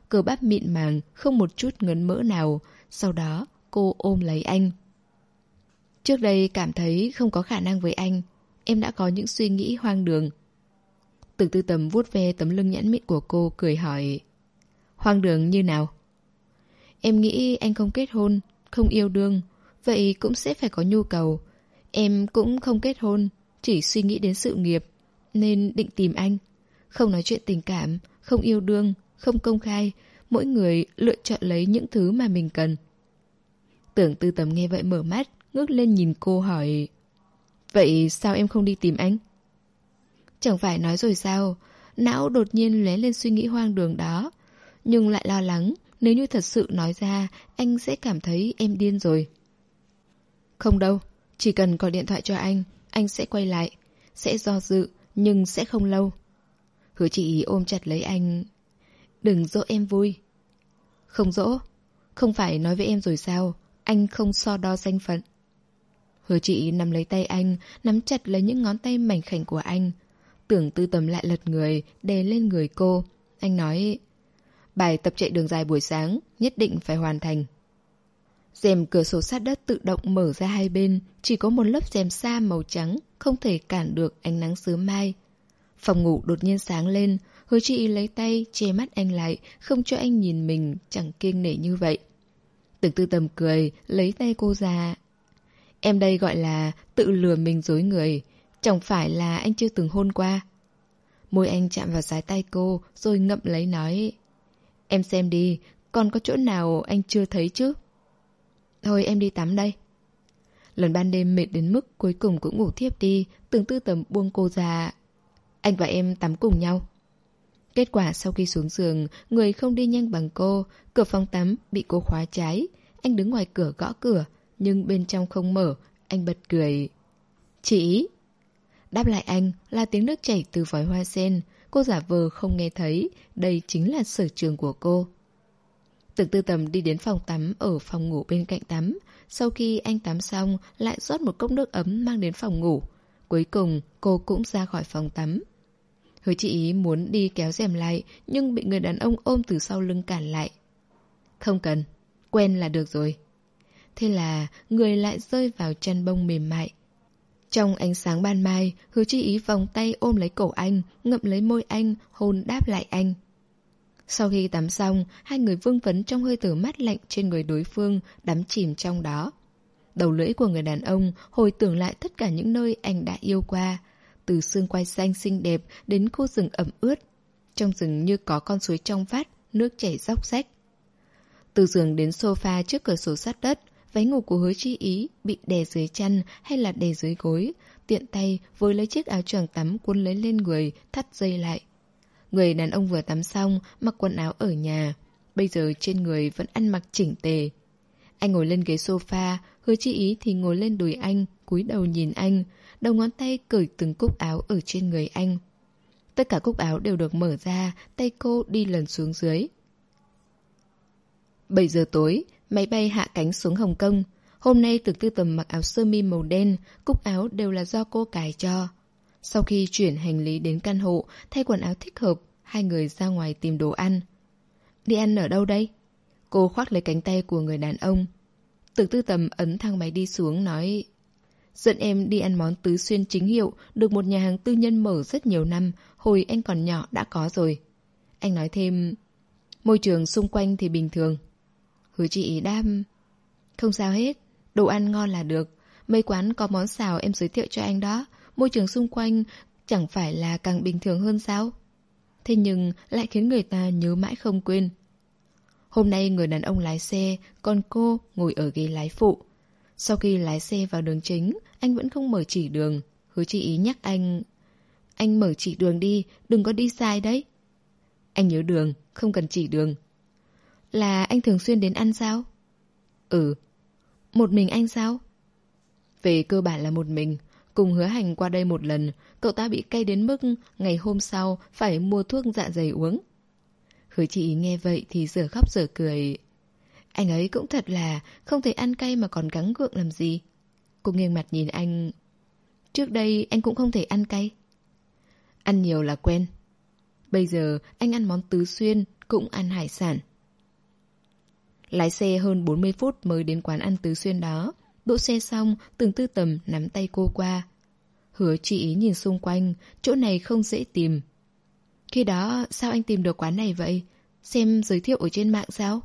cờ bắp mịn màng, không một chút ngấn mỡ nào. Sau đó, cô ôm lấy anh. Trước đây cảm thấy không có khả năng với anh, em đã có những suy nghĩ hoang đường. Từ tư tầm vuốt ve tấm lưng nhãn mịn của cô, cười hỏi. Hoang đường như nào? Em nghĩ anh không kết hôn, không yêu đương, vậy cũng sẽ phải có nhu cầu. Em cũng không kết hôn, chỉ suy nghĩ đến sự nghiệp, nên định tìm anh. Không nói chuyện tình cảm, không yêu đương, không công khai, mỗi người lựa chọn lấy những thứ mà mình cần. Tưởng tư tầm nghe vậy mở mắt, ngước lên nhìn cô hỏi Vậy sao em không đi tìm anh? Chẳng phải nói rồi sao? Não đột nhiên lóe lên suy nghĩ hoang đường đó. Nhưng lại lo lắng, Nếu như thật sự nói ra, Anh sẽ cảm thấy em điên rồi. Không đâu, Chỉ cần gọi điện thoại cho anh Anh sẽ quay lại, Sẽ do dự, Nhưng sẽ không lâu. Hứa chị ôm chặt lấy anh. Đừng dỗ em vui. Không dỗ? Không phải nói với em rồi sao? Anh không so đo danh phận. Hứa chị nắm lấy tay anh, Nắm chặt lấy những ngón tay mảnh khảnh của anh Tưởng tư tầm lại lật người, Đè lên người cô. Anh nói, Bài tập chạy đường dài buổi sáng, Nhất định phải hoàn thành. Rèm cửa sổ sát đất tự động mở ra hai bên, Chỉ có một lớp rèm sa màu trắng, Không thể cản được ánh nắng sớm mai. Phòng ngủ đột nhiên sáng lên Hứa chị lấy tay che mắt anh lại, Không cho anh nhìn mình, chẳng kiêng nể như vậy. Tưởng tư tầm cười, Lấy tay cô ra. Em đây gọi là tự lừa mình dối người Chẳng phải là anh chưa từng hôn qua. Môi anh chạm vào sái tay cô, Rồi ngậm lấy nói, Em xem đi, Còn có chỗ nào anh chưa thấy chứ? Thôi em đi tắm đây. Lần ban đêm mệt đến mức Cuối cùng cũng ngủ thiếp đi Từng tư tầm buông cô ra. Anh và em tắm cùng nhau. Kết quả sau khi xuống giường, Người không đi nhanh bằng cô, Cửa phòng tắm bị cô khóa trái. Anh đứng ngoài cửa gõ cửa, Nhưng bên trong không mở, Anh bật cười. Chị? Đáp lại anh là tiếng nước chảy từ vòi hoa sen. Cô giả vờ không nghe thấy, đây chính là sở trường của cô. Tưởng tư tầm đi đến phòng tắm ở phòng ngủ bên cạnh tắm. Sau khi anh tắm xong, lại rót một cốc nước ấm mang đến phòng ngủ. Cuối cùng, cô cũng ra khỏi phòng tắm. Hứa chị ý muốn đi kéo rèm lại, nhưng bị người đàn ông ôm từ sau lưng cản lại. Không cần, quen là được rồi. Thế là người lại rơi vào chân bông mềm mại. Trong ánh sáng ban mai, hứa chi ý vòng tay ôm lấy cổ anh, ngậm lấy môi anh, hôn đáp lại anh. Sau khi tắm xong, hai người vương vấn trong hơi thở mát lạnh trên người đối phương, đắm chìm trong đó. Đầu lưỡi của người đàn ông hồi tưởng lại tất cả những nơi anh đã yêu qua, từ xương quai xanh xinh đẹp đến khu rừng ẩm ướt. Trong rừng như có con suối trong vắt, nước chảy róc rách. Từ giường đến sofa trước cửa sổ sát đất, Váy ngủ của hứa chi ý bị đè dưới chân hay là đè dưới gối. Tiện tay với lấy chiếc áo choàng tắm cuốn lấy lên người, thắt dây lại. Người đàn ông vừa tắm xong, mặc quần áo ở nhà. Bây giờ trên người vẫn ăn mặc chỉnh tề. Anh ngồi lên ghế sofa, hứa chi ý thì ngồi lên đùi anh, cúi đầu nhìn anh, đầu ngón tay cởi từng cúc áo ở trên người anh. Tất cả cúc áo đều được mở ra, tay cô đi lần xuống dưới. 7 giờ tối, Máy bay hạ cánh xuống Hồng Kông. Hôm nay Thực Tư Tầm mặc áo sơ mi màu đen, cúc áo đều là do cô cài cho. Sau khi chuyển hành lý đến căn hộ, thay quần áo thích hợp, hai người ra ngoài tìm đồ ăn. Đi ăn ở đâu đây? Cô khoác lấy cánh tay của người đàn ông. Thực Tư Tầm ấn thang máy đi xuống nói... Dẫn em đi ăn món tứ xuyên chính hiệu, được một nhà hàng tư nhân mở rất nhiều năm, hồi anh còn nhỏ đã có rồi. Anh nói thêm, môi trường xung quanh thì bình thường. Hứa chị đam Không sao hết, Đồ ăn ngon là được. Mấy quán có món xào em giới thiệu cho anh đó. Môi trường xung quanh chẳng phải là càng bình thường hơn sao? Thế nhưng lại khiến người ta nhớ mãi không quên. Hôm nay người đàn ông lái xe, còn cô ngồi ở ghế lái phụ. Sau khi lái xe vào đường chính, anh vẫn không mở chỉ đường. Hứa chị ý nhắc anh... Anh mở chỉ đường đi, đừng có đi sai đấy. Anh nhớ đường, không cần chỉ đường. Là anh thường xuyên đến ăn sao? Ừ. Một mình anh sao? Về cơ bản là một mình. Cùng hứa hành qua đây một lần, cậu ta bị cay đến mức ngày hôm sau phải mua thuốc dạ dày uống. Hứa chị nghe vậy thì giờ khóc giờ cười. Anh ấy cũng thật là không thể ăn cay mà còn gắng gượng làm gì. Cô nghiêng mặt nhìn anh. Trước đây anh cũng không thể ăn cay. Ăn nhiều là quen. Bây giờ anh ăn món tứ xuyên, cũng ăn hải sản. Lái xe hơn 40 phút mới đến quán ăn tứ xuyên đó. Đỗ xe xong, từng tư tầm nắm tay cô qua. Hứa chị ý nhìn xung quanh, chỗ này không dễ tìm. Khi đó, sao anh tìm được quán này vậy? Xem giới thiệu ở trên mạng sao?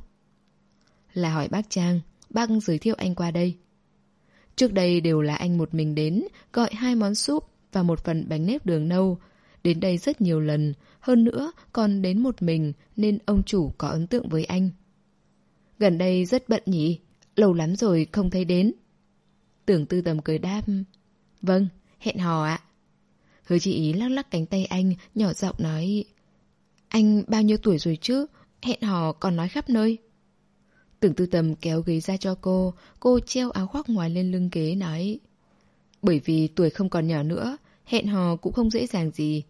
Là hỏi bác Trang, bác giới thiệu anh qua đây. Trước đây đều là anh một mình đến, gọi hai món súp và một phần bánh nếp đường nâu. Đến đây rất nhiều lần, hơn nữa còn đến một mình nên ông chủ có ấn tượng với anh. Gần đây rất bận nhỉ, lâu lắm rồi không thấy đến. Tưởng tư tầm cười đáp. Vâng, hẹn hò ạ. Hứa chị ý lắc lắc cánh tay anh, nhỏ giọng nói. Anh bao nhiêu tuổi rồi chứ? Hẹn hò còn nói khắp nơi. Tưởng tư tầm kéo ghế ra cho cô, cô treo áo khoác ngoài lên lưng ghế nói. Bởi vì tuổi không còn nhỏ nữa, hẹn hò cũng không dễ dàng gì.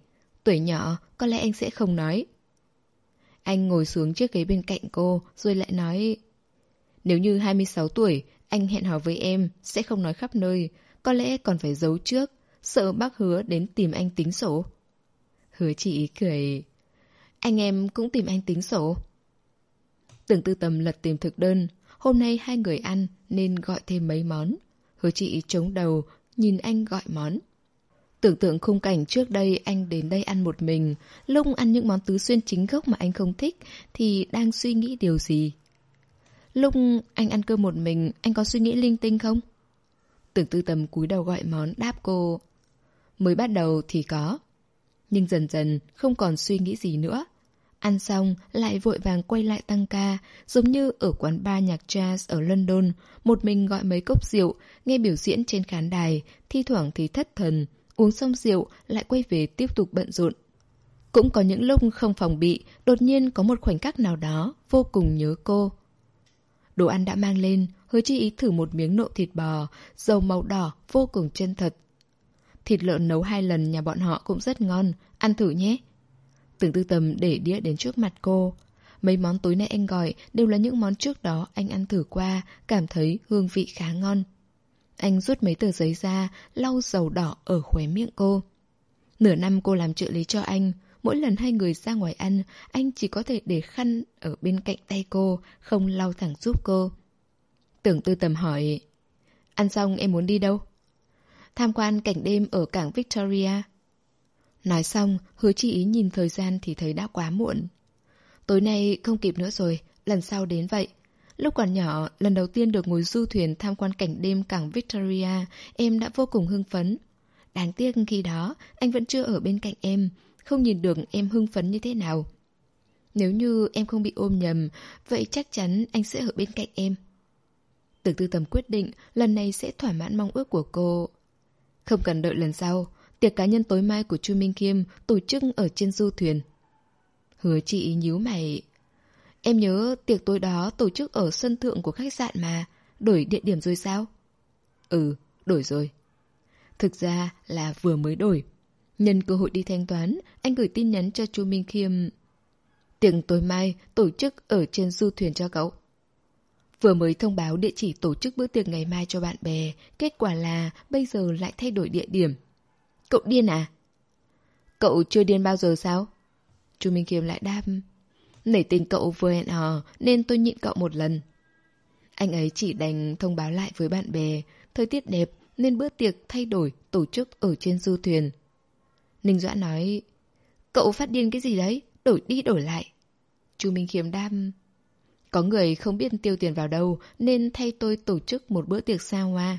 Tuổi nhỏ, có lẽ anh sẽ không nói. Anh ngồi xuống chiếc ghế bên cạnh cô, rồi lại nói... Nếu như 26 tuổi, anh hẹn hò với em, sẽ không nói khắp nơi, có lẽ còn phải giấu trước, sợ bác hứa đến tìm anh tính sổ. Hứa chị cười... Anh em cũng tìm anh tính sổ. Tưởng tư tầm lật tìm thực đơn, hôm nay hai người ăn nên gọi thêm mấy món. Hứa chị chống đầu, nhìn anh gọi món. Tưởng tượng khung cảnh trước đây anh đến đây ăn một mình, lúc ăn những món tứ xuyên chính gốc mà anh không thích thì đang suy nghĩ điều gì? Lúc anh ăn cơm một mình, anh có suy nghĩ linh tinh không? Tưởng tư tầm cúi đầu gọi món đáp cô. Mới bắt đầu thì có. Nhưng dần dần không còn suy nghĩ gì nữa. Ăn xong lại vội vàng quay lại tăng ca, giống như ở quán bar nhạc jazz ở London, một mình gọi mấy cốc rượu, nghe biểu diễn trên khán đài, thi thoảng thì thất thần, uống xong rượu lại quay về tiếp tục bận rộn. Cũng có những lúc không phòng bị, đột nhiên có một khoảnh khắc nào đó vô cùng nhớ cô. Đồ ăn đã mang lên, hứa chi ý thử một miếng nộ thịt bò, dầu màu đỏ, vô cùng chân thật. Thịt lợn nấu hai lần nhà bọn họ cũng rất ngon, ăn thử nhé. Tưởng tư tầm để đĩa đến trước mặt cô. Mấy món tối nay anh gọi đều là những món trước đó anh ăn thử qua, cảm thấy hương vị khá ngon. Anh rút mấy tờ giấy ra, lau dầu đỏ ở khóe miệng cô. Nửa năm cô làm trợ lý cho anh, mỗi lần hai người ra ngoài ăn, anh chỉ có thể để khăn ở bên cạnh tay cô, không lau thẳng giúp cô. Tưởng tư tầm hỏi, ăn xong em muốn đi đâu? Tham quan cảnh đêm ở cảng Victoria. Nói xong, hứa chi ý nhìn thời gian thì thấy đã quá muộn. Tối nay không kịp nữa rồi, lần sau đến vậy. Lúc còn nhỏ, lần đầu tiên được ngồi du thuyền tham quan cảnh đêm cảng Victoria, em đã vô cùng hưng phấn. Đáng tiếc khi đó, anh vẫn chưa ở bên cạnh em, không nhìn được em hưng phấn như thế nào. Nếu như em không bị ôm nhầm, vậy chắc chắn anh sẽ ở bên cạnh em. Tưởng tư tầm quyết định, lần này sẽ thỏa mãn mong ước của cô. Không cần đợi lần sau, tiệc cá nhân tối mai của Chu Minh Kim tổ chức ở trên du thuyền. Hứa chị nhíu mày. Em nhớ tiệc tối đó tổ chức ở sân thượng của khách sạn mà, đổi địa điểm rồi sao? Ừ, đổi rồi. Thực ra là vừa mới đổi. Nhân cơ hội đi thanh toán, anh gửi tin nhắn cho Chu Minh Khiêm. Tiệc tối mai tổ chức ở trên du thuyền cho cậu. Vừa mới thông báo địa chỉ tổ chức bữa tiệc ngày mai cho bạn bè, kết quả là bây giờ lại thay đổi địa điểm. Cậu điên à? Cậu chưa điên bao giờ sao? Chu Minh Khiêm lại đáp. Nể tình cậu vừa hẹn hò nên tôi nhịn cậu một lần. Anh ấy chỉ đành thông báo lại với bạn bè, thời tiết đẹp nên bữa tiệc thay đổi tổ chức ở trên du thuyền. Ninh Doãn nói, cậu phát điên cái gì đấy, đổi đi đổi lại. Chu Minh Khiêm đam, Có người không biết tiêu tiền vào đâu nên thay tôi tổ chức một bữa tiệc xa hoa.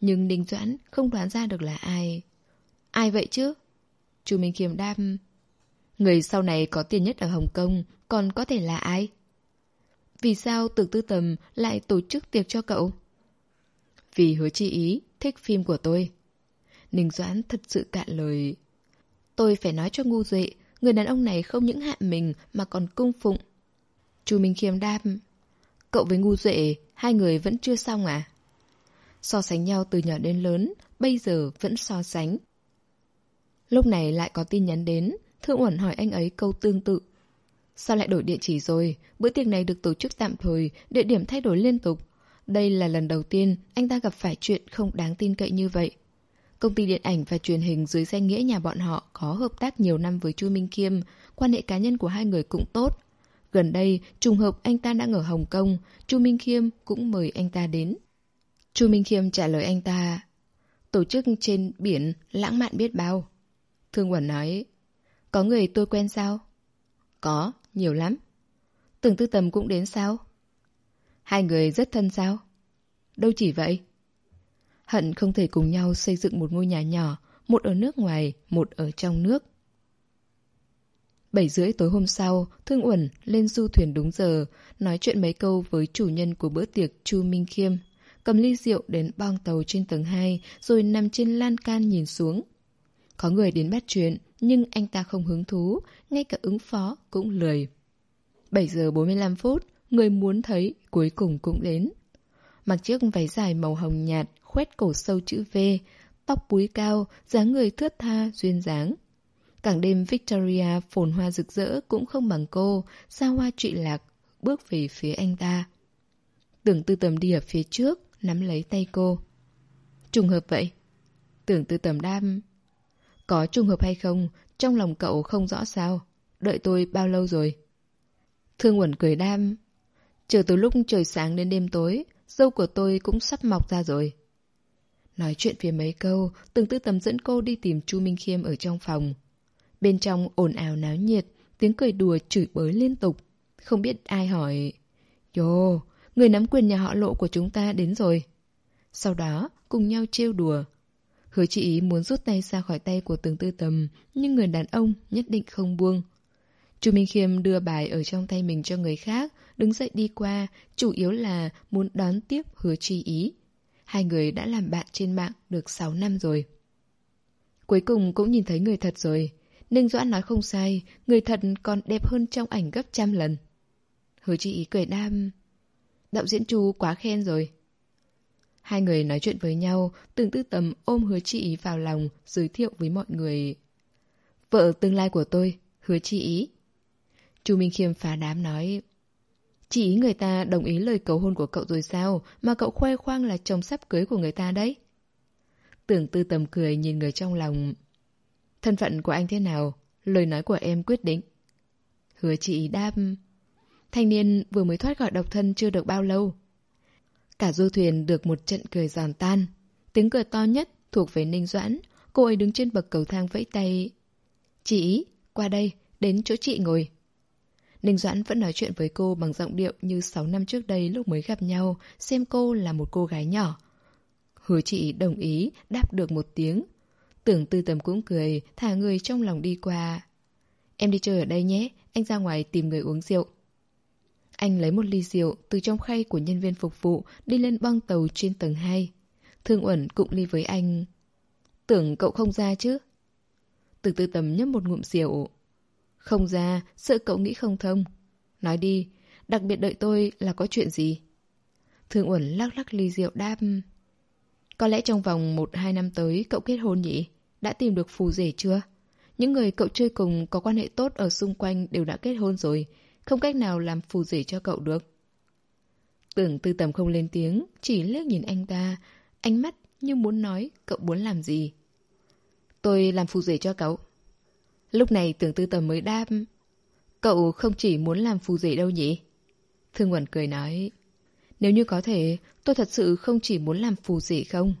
Nhưng Ninh Doãn không đoán ra được là ai. Ai vậy chứ? Chu Minh Khiêm Đam. Người sau này có tiền nhất ở Hồng Kông, còn có thể là ai? Vì sao từ Tư Tầm lại tổ chức tiệc cho cậu? Vì hứa chi ý, thích phim của tôi. Ninh Doãn thật sự cạn lời. Tôi phải nói cho ngu duệ, người đàn ông này không những hạ mình mà còn cung phụng. Chu Minh Khiêm đáp. Cậu với ngu duệ, hai người vẫn chưa xong à? So sánh nhau từ nhỏ đến lớn, bây giờ vẫn so sánh. Lúc này lại có tin nhắn đến, Thương Uẩn hỏi anh ấy câu tương tự. Sao lại đổi địa chỉ rồi? Bữa tiệc này được tổ chức tạm thời, địa điểm thay đổi liên tục. Đây là lần đầu tiên anh ta gặp phải chuyện không đáng tin cậy như vậy. Công ty điện ảnh và truyền hình dưới danh nghĩa nhà bọn họ có hợp tác nhiều năm với Chu Minh Kiêm, quan hệ cá nhân của hai người cũng tốt. Gần đây, trùng hợp anh ta đang ở Hồng Kông, Chu Minh Khiêm cũng mời anh ta đến. Chu Minh Khiêm trả lời anh ta, tổ chức trên biển lãng mạn biết bao. Thương Quẩn nói, có người tôi quen sao? Có, nhiều lắm. Tưởng tư tầm cũng đến sao? Hai người rất thân sao? Đâu chỉ vậy? Hận không thể cùng nhau xây dựng một ngôi nhà nhỏ, một ở nước ngoài, một ở trong nước. Bảy rưỡi tối hôm sau, Thương Uẩn lên du thuyền đúng giờ, nói chuyện mấy câu với chủ nhân của bữa tiệc Chu Minh Khiêm. Cầm ly rượu đến bong tàu trên tầng 2, rồi nằm trên lan can nhìn xuống. Có người đến bắt chuyện, nhưng anh ta không hứng thú, ngay cả ứng phó cũng lười. 7 giờ 45 phút, người muốn thấy cuối cùng cũng đến. Mặc chiếc váy dài màu hồng nhạt, khoét cổ sâu chữ V, tóc búi cao, dáng người thướt tha, duyên dáng. Cảng đêm Victoria phồn hoa rực rỡ cũng không bằng cô, xa hoa trụy lạc, bước về phía anh ta. Tưởng tư tầm đi ở phía trước, nắm lấy tay cô. Trùng hợp vậy. Tưởng tư tầm đam. Có trùng hợp hay không, trong lòng cậu không rõ sao. Đợi tôi bao lâu rồi? Thương Uẩn cười đam. Chờ từ lúc trời sáng đến đêm tối, dâu của tôi cũng sắp mọc ra rồi. Nói chuyện phía mấy câu, từng tư tầm dẫn cô đi tìm Chu Minh Khiêm ở trong phòng. Bên trong ồn ào náo nhiệt, tiếng cười đùa chửi bới liên tục. Không biết ai hỏi... Yo, người nắm quyền nhà họ lộ của chúng ta đến rồi. Sau đó, cùng nhau trêu đùa. Hứa chị ý muốn rút tay ra khỏi tay của từng tư tầm, nhưng người đàn ông nhất định không buông. Chu Minh Khiêm đưa bài ở trong tay mình cho người khác, đứng dậy đi qua, chủ yếu là muốn đón tiếp hứa chi ý. Hai người đã làm bạn trên mạng được 6 năm rồi. Cuối cùng cũng nhìn thấy người thật rồi. Ninh Doãn nói không sai, người thật còn đẹp hơn trong ảnh gấp trăm lần. Hứa chi ý cười đam. Đạo diễn Chu quá khen rồi. Hai người nói chuyện với nhau, từng tư tầm ôm hứa chị ý vào lòng, giới thiệu với mọi người. Vợ tương lai của tôi, hứa chị ý. Chu Minh Khiêm phá đám nói. chị ý người ta đồng ý lời cầu hôn của cậu rồi sao, mà cậu khoe khoang là chồng sắp cưới của người ta đấy. Tưởng tư tầm cười nhìn người trong lòng. Thân phận của anh thế nào? Lời nói của em quyết định. Hứa chị đáp. Thanh niên vừa mới thoát khỏi độc thân chưa được bao lâu. Cả du thuyền được một trận cười giòn tan. Tiếng cười to nhất thuộc về Ninh Doãn. Cô ấy đứng trên bậc cầu thang vẫy tay. Chị, qua đây, đến chỗ chị ngồi. Ninh Doãn vẫn nói chuyện với cô bằng giọng điệu như 6 năm trước đây lúc mới gặp nhau, xem cô là một cô gái nhỏ. Hứa chị đồng ý, đáp được một tiếng. Tưởng tư tầm cũng cười, thả người trong lòng đi qua. Em đi chơi ở đây nhé, anh ra ngoài tìm người uống rượu. Anh lấy một ly rượu từ trong khay của nhân viên phục vụ đi lên băng tàu trên tầng 2. Thương Uẩn cũng ly với anh. Tưởng cậu không ra chứ? Từ tư tầm nhấp một ngụm rượu. Không ra, sợ cậu nghĩ không thông. Nói đi, đặc biệt đợi tôi là có chuyện gì? Thương Uẩn lắc lắc ly rượu đáp. Có lẽ trong vòng 1-2 năm tới cậu kết hôn nhỉ? Đã tìm được phù rể chưa? Những người cậu chơi cùng có quan hệ tốt ở xung quanh đều đã kết hôn rồi. Không cách nào làm phù rể cho cậu được. Tưởng tư tầm không lên tiếng, chỉ liếc nhìn anh ta. Ánh mắt như muốn nói cậu muốn làm gì. Tôi làm phù rể cho cậu. Lúc này tưởng tư tầm mới đáp. Cậu không chỉ muốn làm phù rể đâu nhỉ? Thương Quẩn cười nói. Nếu như có thể, tôi thật sự không chỉ muốn làm phù rể không.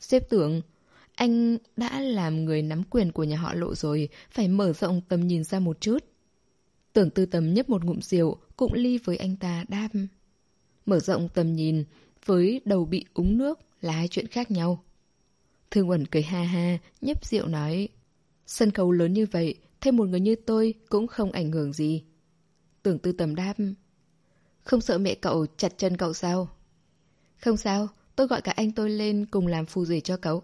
Xếp tưởng, anh đã làm người nắm quyền của nhà họ lộ rồi, phải mở rộng tầm nhìn ra một chút. Tưởng tư tầm nhấp một ngụm rượu, cũng ly với anh ta đáp. Mở rộng tầm nhìn, với đầu bị úng nước là hai chuyện khác nhau. Thương Uẩn cười ha ha, nhấp rượu nói. Sân khấu lớn như vậy, thêm một người như tôi cũng không ảnh hưởng gì. Tưởng tư tầm đáp. Không sợ mẹ cậu chặt chân cậu sao? Không sao, tôi gọi cả anh tôi lên cùng làm phù rể cho cậu.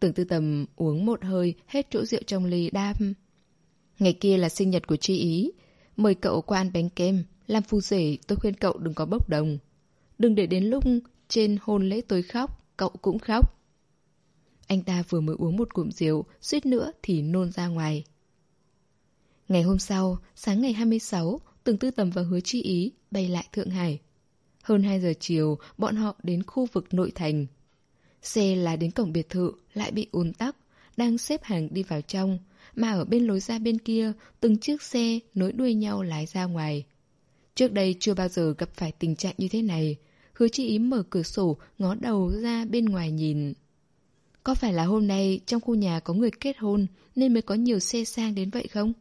Tưởng tư tầm uống một hơi hết chỗ rượu trong ly đam. Ngày kia là sinh nhật của Tri Ý. Mời cậu qua ăn bánh kem. Làm phù rể tôi khuyên cậu đừng có bốc đồng. Đừng để đến lúc trên hôn lễ tôi khóc, cậu cũng khóc. Anh ta vừa mới uống một cụm rượu, suýt nữa thì nôn ra ngoài. Ngày hôm sau, sáng ngày 26, từng Tư Tầm và Hứa Chi Ý bay lại Thượng Hải. Hơn 2 giờ chiều, bọn họ đến khu vực nội thành. Xe là đến cổng biệt thự, lại bị ùn tắc, đang xếp hàng đi vào trong, mà ở bên lối ra bên kia, từng chiếc xe nối đuôi nhau lái ra ngoài. Trước đây chưa bao giờ gặp phải tình trạng như thế này. Hứa chi ý mở cửa sổ, ngó đầu ra bên ngoài nhìn. Có phải là hôm nay trong khu nhà có người kết hôn nên mới có nhiều xe sang đến vậy không?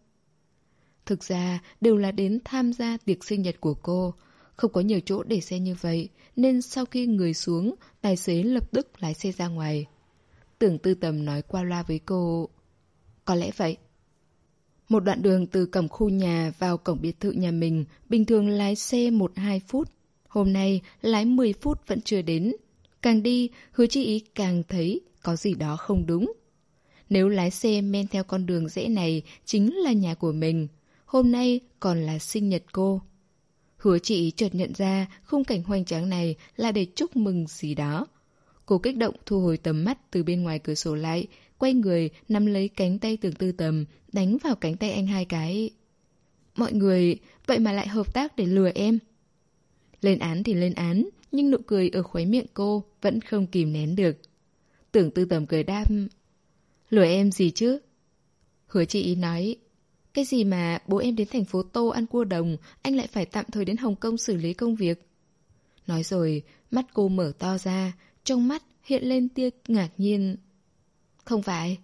Thực ra đều là đến tham gia tiệc sinh nhật của cô. Không có nhiều chỗ để xe như vậy nên sau khi người xuống, tài xế lập tức lái xe ra ngoài. Tưởng tư tầm nói qua loa với cô. Có lẽ vậy. Một đoạn đường từ cổng khu nhà vào cổng biệt thự nhà mình bình thường lái xe 1-2 phút. Hôm nay lái 10 phút vẫn chưa đến. Càng đi, hứa chi ý càng thấy có gì đó không đúng. Nếu lái xe men theo con đường dễ này chính là nhà của mình, hôm nay còn là sinh nhật cô. Hứa chị chợt nhận ra khung cảnh hoành tráng này là để chúc mừng gì đó. Cô kích động thu hồi tầm mắt từ bên ngoài cửa sổ lại, quay người nắm lấy cánh tay tưởng tư tầm, đánh vào cánh tay anh hai cái. Mọi người, vậy mà lại hợp tác để lừa em. Lên án thì lên án, nhưng nụ cười ở khóe miệng cô vẫn không kìm nén được. Tưởng tư tầm cười đáp. Lừa em gì chứ? Hứa chị ý nói. Cái gì mà bố em đến thành phố Tô ăn cua đồng, anh lại phải tạm thời đến Hồng Kông xử lý công việc. Nói rồi, mắt cô mở to ra, trong mắt hiện lên tia ngạc nhiên. Không phải,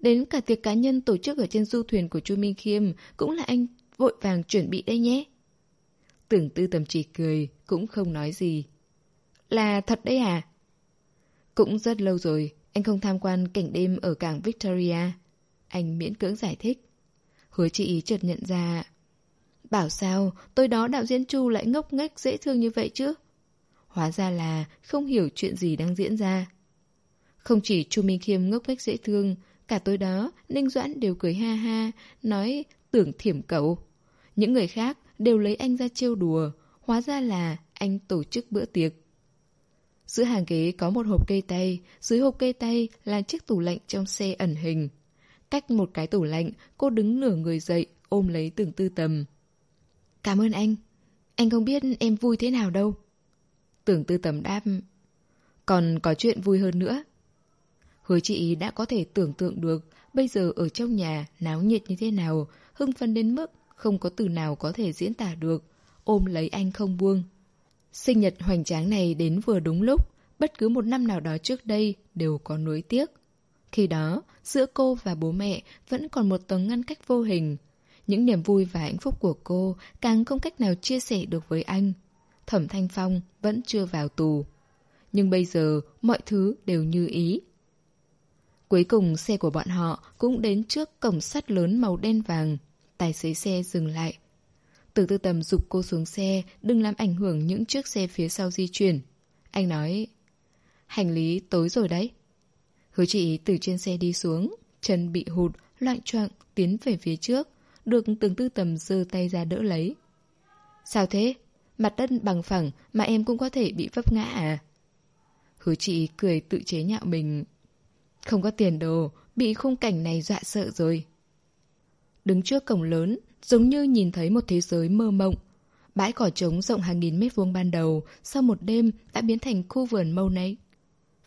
đến cả tiệc cá nhân tổ chức ở trên du thuyền của Chu Minh Khiêm cũng là anh vội vàng chuẩn bị đây nhé. Tưởng tư tầm chỉ cười, cũng không nói gì. Là thật đấy à? Cũng rất lâu rồi, anh không tham quan cảnh đêm ở cảng Victoria. Anh miễn cưỡng giải thích. Hứa chị ý chợt nhận ra. Bảo sao, tôi đó đạo diễn Chu lại ngốc nghếch dễ thương như vậy chứ? Hóa ra là không hiểu chuyện gì đang diễn ra. Không chỉ Chu Minh Khiêm ngốc nghếch dễ thương, cả tối đó, Ninh Doãn đều cười ha ha, nói tưởng thiểm cậu. Những người khác đều lấy anh ra trêu đùa, hóa ra là anh tổ chức bữa tiệc. Giữa hàng ghế có một hộp cây tay, dưới hộp cây tay là chiếc tủ lạnh trong xe ẩn hình. Cách một cái tủ lạnh, cô đứng nửa người dậy, ôm lấy tưởng tư tầm. Cảm ơn anh. Anh không biết em vui thế nào đâu. Tưởng tư tầm đáp. Còn có chuyện vui hơn nữa. Hứa chị ý đã có thể tưởng tượng được bây giờ ở trong nhà náo nhiệt như thế nào, hưng phấn đến mức không có từ nào có thể diễn tả được, ôm lấy anh không buông. Sinh nhật hoành tráng này đến vừa đúng lúc, bất cứ một năm nào đó trước đây đều có nuối tiếc. Khi đó, giữa cô và bố mẹ vẫn còn một tầng ngăn cách vô hình. Những niềm vui và hạnh phúc của cô càng không cách nào chia sẻ được với anh. Thẩm Thanh Phong vẫn chưa vào tù. Nhưng bây giờ, mọi thứ đều như ý. Cuối cùng xe của bọn họ cũng đến trước cổng sắt lớn màu đen vàng. Tài xế xe dừng lại. Từ tư tầm dục cô xuống xe, đừng làm ảnh hưởng những chiếc xe phía sau di chuyển. Anh nói, hành lý tối rồi đấy. Hứa chị từ trên xe đi xuống, chân bị hụt, loạn choạng tiến về phía trước, được từng tư tầm giơ tay ra đỡ lấy. Sao thế? Mặt đất bằng phẳng mà em cũng có thể bị vấp ngã à? Hứa chị cười tự chế nhạo mình. Không có tiền đồ, bị khung cảnh này dọa sợ rồi. Đứng trước cổng lớn, giống như nhìn thấy một thế giới mơ mộng. Bãi cỏ trống rộng hàng nghìn mét vuông ban đầu, sau một đêm đã biến thành khu vườn mâu nấy.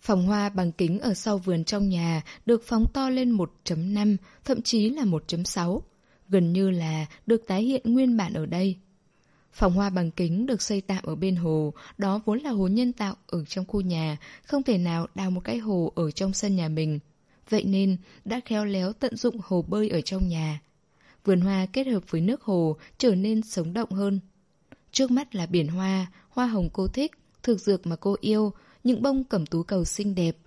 Phòng hoa bằng kính ở sau vườn trong nhà được phóng to lên 1.5, thậm chí là 1.6. Gần như là được tái hiện nguyên bản ở đây. Phòng hoa bằng kính được xây tạm ở bên hồ, đó vốn là hồ nhân tạo ở trong khu nhà, không thể nào đào một cái hồ ở trong sân nhà mình. Vậy nên đã khéo léo tận dụng hồ bơi ở trong nhà. Vườn hoa kết hợp với nước hồ trở nên sống động hơn. Trước mắt là biển hoa, hoa hồng cô thích, thực dược mà cô yêu, những bông cẩm tú cầu xinh đẹp.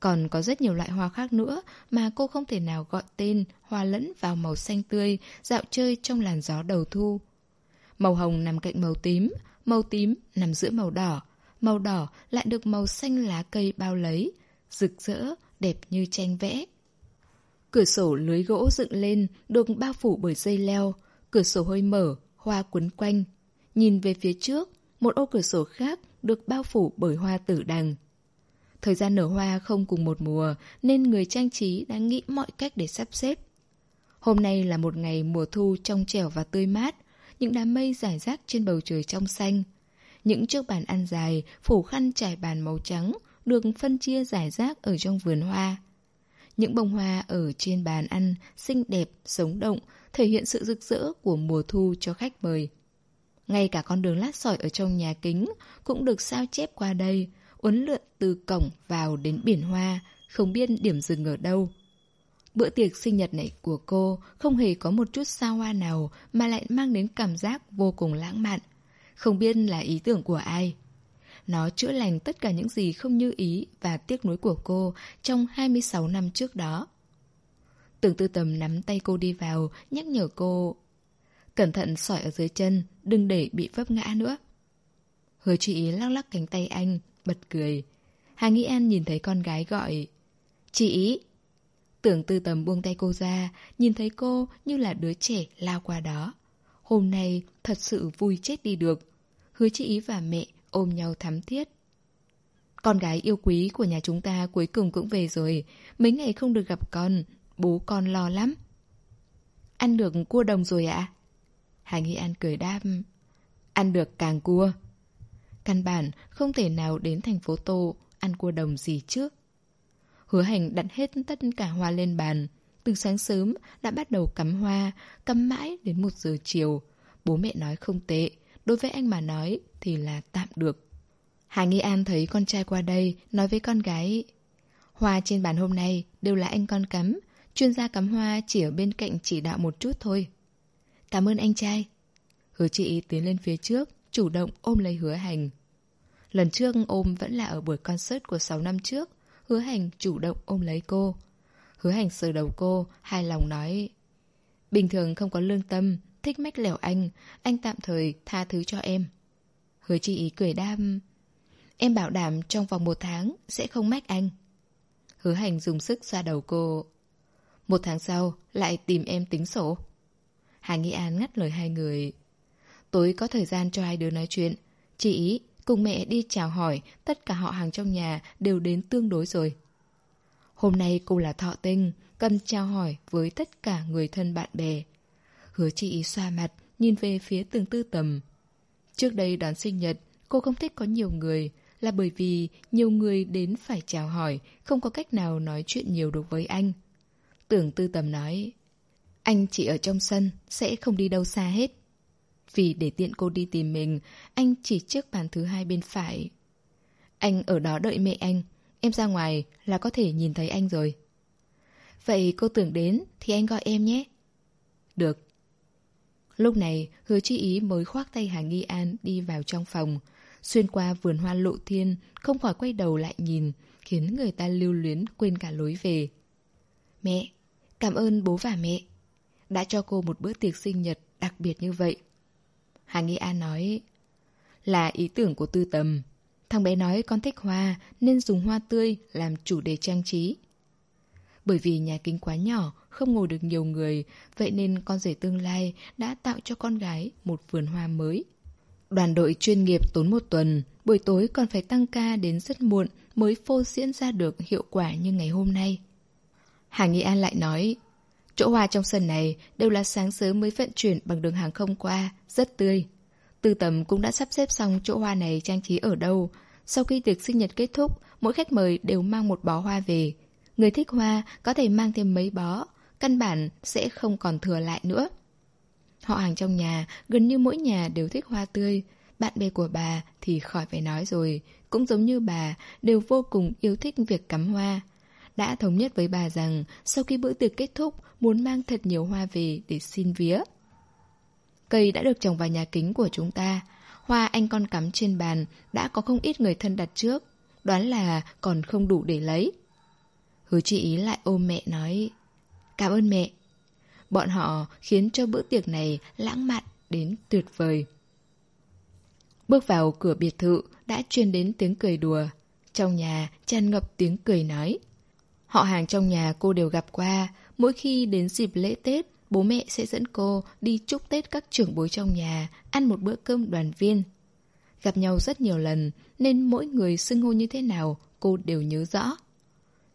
Còn có rất nhiều loại hoa khác nữa mà cô không thể nào gọi tên, hoa lẫn vào màu xanh tươi, dạo chơi trong làn gió đầu thu. Màu hồng nằm cạnh màu tím, màu tím nằm giữa màu đỏ, màu đỏ lại được màu xanh lá cây bao lấy, rực rỡ, đẹp như tranh vẽ. Cửa sổ lưới gỗ dựng lên, được bao phủ bởi dây leo, cửa sổ hơi mở, hoa quấn quanh. Nhìn về phía trước, một ô cửa sổ khác được bao phủ bởi hoa tử đằng. Thời gian nở hoa không cùng một mùa, nên người trang trí đã nghĩ mọi cách để sắp xếp. Hôm nay là một ngày mùa thu trong trẻo và tươi mát, những đám mây rải rác trên bầu trời trong xanh. Những chiếc bàn ăn dài, phủ khăn trải bàn màu trắng, được phân chia rải rác ở trong vườn hoa. Những bông hoa ở trên bàn ăn xinh đẹp, sống động, thể hiện sự rực rỡ của mùa thu cho khách mời. Ngay cả con đường lát sỏi ở trong nhà kính cũng được sao chép qua đây, uốn lượn từ cổng vào đến biển hoa, không biết điểm dừng ở đâu. Bữa tiệc sinh nhật này của cô không hề có một chút xa hoa nào mà lại mang đến cảm giác vô cùng lãng mạn. Không biết là ý tưởng của ai. Nó chữa lành tất cả những gì không như ý và tiếc nuối của cô trong 26 năm trước đó. Tưởng tư tầm nắm tay cô đi vào, nhắc nhở cô. Cẩn thận sỏi ở dưới chân, đừng để bị vấp ngã nữa. Hứa ý lắc lắc cánh tay anh, bật cười. Hà Nghĩ An nhìn thấy con gái gọi. Chị ý! Tưởng tư tầm buông tay cô ra, nhìn thấy cô như là đứa trẻ lao qua đó. Hôm nay thật sự vui chết đi được. Hứa chị ý và mẹ ôm nhau thắm thiết. Con gái yêu quý của nhà chúng ta cuối cùng cũng về rồi. Mấy ngày không được gặp con, bố con lo lắm. Ăn được cua đồng rồi ạ? À? Hà Nghi An cười đáp. Ăn được càng cua. Căn bản không thể nào đến thành phố Tô ăn cua đồng gì trước. Hứa hành đặt hết tất cả hoa lên bàn. Từ sáng sớm đã bắt đầu cắm hoa, cắm mãi đến một giờ chiều. Bố mẹ nói không tệ, đối với anh mà nói thì là tạm được. Hà Nghi An thấy con trai qua đây, nói với con gái Hoa trên bàn hôm nay đều là anh con cắm, chuyên gia cắm hoa chỉ ở bên cạnh chỉ đạo một chút thôi. Cảm ơn anh trai. Hứa chị tiến lên phía trước, chủ động ôm lấy hứa hành. Lần trước ôm vẫn là ở buổi concert của 6 năm trước, hứa hành chủ động ôm lấy cô. Hứa hành sờ đầu cô, hài lòng nói Bình thường không có lương tâm, thích mách lẻo anh, anh tạm thời tha thứ cho em. Hứa chị ý cười đam Em bảo đảm trong vòng một tháng sẽ không mách anh. Hứa hành dùng sức ra đầu cô. Một tháng sau, lại tìm em tính sổ. Hà Nghị An ngắt lời hai người. Tối có thời gian cho hai đứa nói chuyện. Chị ý, cùng mẹ đi chào hỏi, tất cả họ hàng trong nhà đều đến tương đối rồi. Hôm nay cô là thọ tinh, cần chào hỏi với tất cả người thân bạn bè. Hứa chị xoa mặt, nhìn về phía từng tư tầm. Trước đây đón sinh nhật, cô không thích có nhiều người, là bởi vì nhiều người đến phải chào hỏi, không có cách nào nói chuyện nhiều được với anh. Tưởng tư tầm nói, anh chỉ ở trong sân, sẽ không đi đâu xa hết. Vì để tiện cô đi tìm mình, anh chỉ trước bàn thứ hai bên phải. Anh ở đó đợi mẹ anh, em ra ngoài là có thể nhìn thấy anh rồi. Vậy cô tưởng đến thì anh gọi em nhé. Được. Lúc này, hứa chi ý mới khoác tay Hà Nghi An đi vào trong phòng. Xuyên qua vườn hoa lộ thiên, không khỏi quay đầu lại nhìn, khiến người ta lưu luyến quên cả lối về. Mẹ, cảm ơn bố và mẹ đã cho cô một bữa tiệc sinh nhật đặc biệt như vậy. Hà Nghi An nói, là ý tưởng của tư tầm. Thằng bé nói con thích hoa nên dùng hoa tươi làm chủ đề trang trí. Bởi vì nhà kính quá nhỏ, không ngồi được nhiều người, vậy nên con rể tương lai đã tạo cho con gái một vườn hoa mới. Đoàn đội chuyên nghiệp tốn một tuần, buổi tối còn phải tăng ca đến rất muộn mới phô diễn ra được hiệu quả như ngày hôm nay. Hà Nghi An lại nói, Chỗ hoa trong sân này đều là sáng sớm mới vận chuyển bằng đường hàng không qua, rất tươi. Tư tầm cũng đã sắp xếp xong chỗ hoa này trang trí ở đâu. Sau khi tiệc sinh nhật kết thúc, mỗi khách mời đều mang một bó hoa về. Người thích hoa có thể mang thêm mấy bó, căn bản sẽ không còn thừa lại nữa. Họ hàng trong nhà, gần như mỗi nhà đều thích hoa tươi. Bạn bè của bà thì khỏi phải nói rồi, cũng giống như bà, đều vô cùng yêu thích việc cắm hoa đã thống nhất với bà rằng sau khi bữa tiệc kết thúc muốn mang thật nhiều hoa về để xin vía. Cây đã được trồng vào nhà kính của chúng ta. Hoa anh con cắm trên bàn đã có không ít người thân đặt trước, đoán là còn không đủ để lấy. Hứa chị ý lại ôm mẹ nói Cảm ơn mẹ. Bọn họ khiến cho bữa tiệc này lãng mạn đến tuyệt vời. Bước vào cửa biệt thự đã truyền đến tiếng cười đùa. Trong nhà tràn ngập tiếng cười nói. Họ hàng trong nhà cô đều gặp qua, mỗi khi đến dịp lễ Tết, bố mẹ sẽ dẫn cô đi chúc Tết các trưởng bối trong nhà, ăn một bữa cơm đoàn viên. Gặp nhau rất nhiều lần, nên mỗi người xưng hô như thế nào, cô đều nhớ rõ.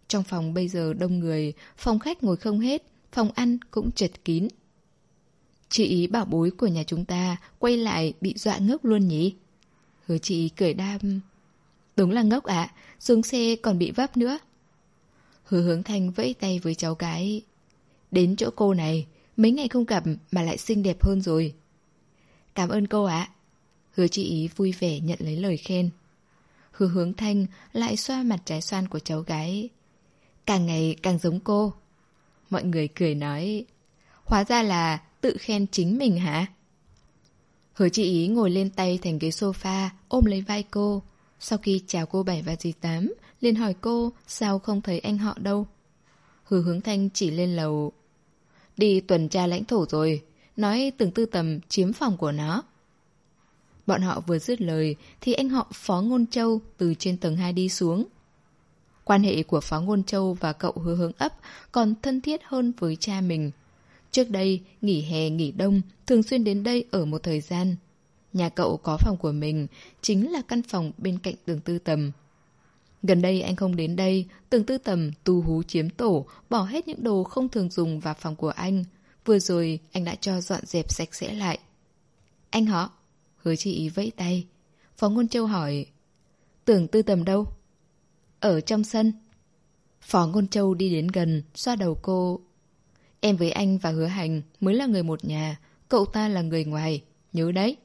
Trong phòng bây giờ đông người, phòng khách ngồi không hết, phòng ăn cũng chật kín. Chị ý bảo bối của nhà chúng ta quay lại bị dọa ngốc luôn nhỉ? Hứa chị cười đam. Đúng là ngốc ạ, xuống xe còn bị vấp nữa. Hứa hướng thanh vẫy tay với cháu gái. Đến chỗ cô này, mấy ngày không gặp mà lại xinh đẹp hơn rồi. Cảm ơn cô ạ. Hứa chị ý vui vẻ nhận lấy lời khen. Hứa hướng thanh lại xoa mặt trái xoan của cháu gái. Càng ngày càng giống cô. Mọi người cười nói. Hóa ra là tự khen chính mình hả? Hứa chị ý ngồi lên tay thành ghế sofa, ôm lấy vai cô. Sau khi chào cô bảy và dì tám, liền hỏi cô sao không thấy anh họ đâu. Hứa hướng thanh chỉ lên lầu. Đi tuần tra lãnh thổ rồi, nói từng tư tầm chiếm phòng của nó. Bọn họ vừa dứt lời thì anh họ Phó Ngôn Châu từ trên tầng 2 đi xuống. Quan hệ của Phó Ngôn Châu và cậu hứa hướng ấp còn thân thiết hơn với cha mình. Trước đây, nghỉ hè nghỉ đông, thường xuyên đến đây ở một thời gian. Nhà cậu có phòng của mình, chính là căn phòng bên cạnh tường tư tầm. Gần đây anh không đến đây, tường tư tầm tu hú chiếm tổ, bỏ hết những đồ không thường dùng vào phòng của anh. Vừa rồi, anh đã cho dọn dẹp sạch sẽ lại. Anh họ, hứa chị ý vẫy tay. Phó Ngôn Châu hỏi, tưởng tư tầm đâu? Ở trong sân. Phó Ngôn Châu đi đến gần, xoa đầu cô. Em với anh và hứa hành mới là người một nhà, cậu ta là người ngoài, nhớ đấy.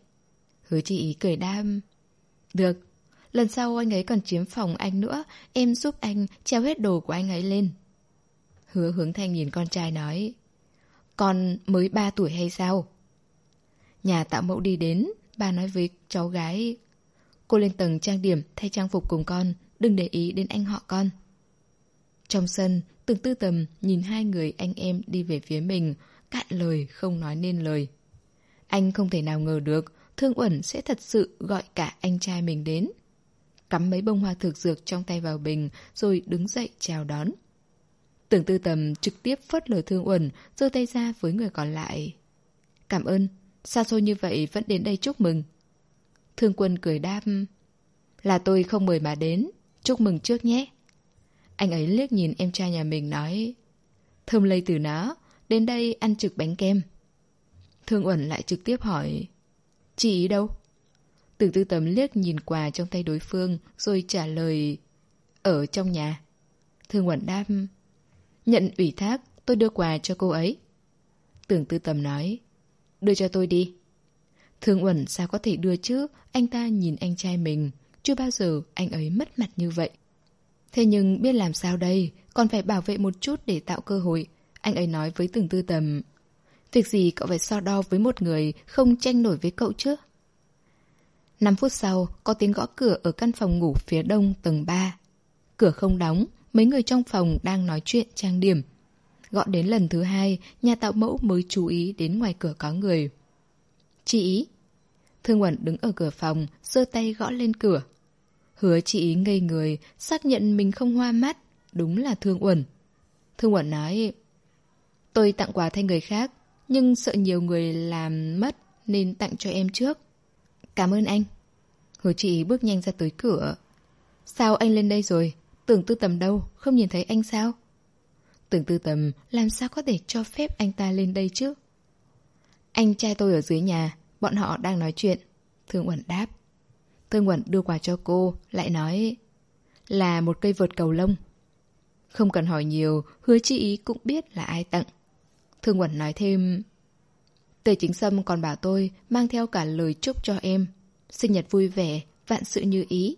Hứa chị ý cười đam. Được, lần sau anh ấy còn chiếm phòng anh nữa, em giúp anh treo hết đồ của anh ấy lên. Hứa hướng thanh nhìn con trai nói. Con mới 3 tuổi hay sao? Nhà tạo mẫu đi đến, bà nói với cháu gái. Cô lên tầng trang điểm thay trang phục cùng con, đừng để ý đến anh họ con. Trong sân, từng tư tầm nhìn hai người anh em đi về phía mình, cạn lời không nói nên lời. Anh không thể nào ngờ được Thương Uẩn sẽ thật sự gọi cả anh trai mình đến. Cắm mấy bông hoa thực dược trong tay vào bình rồi đứng dậy chào đón. Tưởng tư tầm trực tiếp phớt lờ Thương Uẩn, giơ tay ra với người còn lại. Cảm ơn, xa xôi như vậy vẫn đến đây chúc mừng. Thương quân cười đáp. Là tôi không mời mà đến, chúc mừng trước nhé. Anh ấy liếc nhìn em trai nhà mình nói Thơm lây từ nó Đến đây ăn trực bánh kem Thương Uẩn lại trực tiếp hỏi Chị đâu? Từ tư tấm liếc nhìn quà trong tay đối phương Rồi trả lời Ở trong nhà Thương Uẩn đáp Nhận ủy thác tôi đưa quà cho cô ấy Tưởng tư tầm nói Đưa cho tôi đi Thương Uẩn sao có thể đưa chứ Anh ta nhìn anh trai mình Chưa bao giờ anh ấy mất mặt như vậy Thế nhưng biết làm sao đây, còn phải bảo vệ một chút để tạo cơ hội. Anh ấy nói với từng tư tầm. Việc gì cậu phải so đo với một người không tranh nổi với cậu chứ? 5 phút sau, có tiếng gõ cửa ở căn phòng ngủ phía đông tầng 3. Cửa không đóng, mấy người trong phòng đang nói chuyện trang điểm. Gõ đến lần thứ hai, nhà tạo mẫu mới chú ý đến ngoài cửa có người. Chị ý. Thương Quẩn đứng ở cửa phòng, giơ tay gõ lên cửa. Hứa chị ý ngây người, xác nhận mình không hoa mắt. Đúng là Thương Uẩn. Thương Uẩn nói, tôi tặng quà thay người khác, nhưng sợ nhiều người làm mất nên tặng cho em trước. Cảm ơn anh. Hứa chị bước nhanh ra tới cửa. Sao anh lên đây rồi? Tưởng tư tầm đâu? Không nhìn thấy anh sao? Tưởng tư tầm làm sao có thể cho phép anh ta lên đây chứ? Anh trai tôi ở dưới nhà, bọn họ đang nói chuyện. Thương Uẩn đáp. Thương Quẩn đưa quà cho cô, lại nói là một cây vợt cầu lông. Không cần hỏi nhiều, hứa chị ý cũng biết là ai tặng. Thương Quẩn nói thêm Tề chính sâm còn bảo tôi mang theo cả lời chúc cho em. Sinh nhật vui vẻ, vạn sự như ý.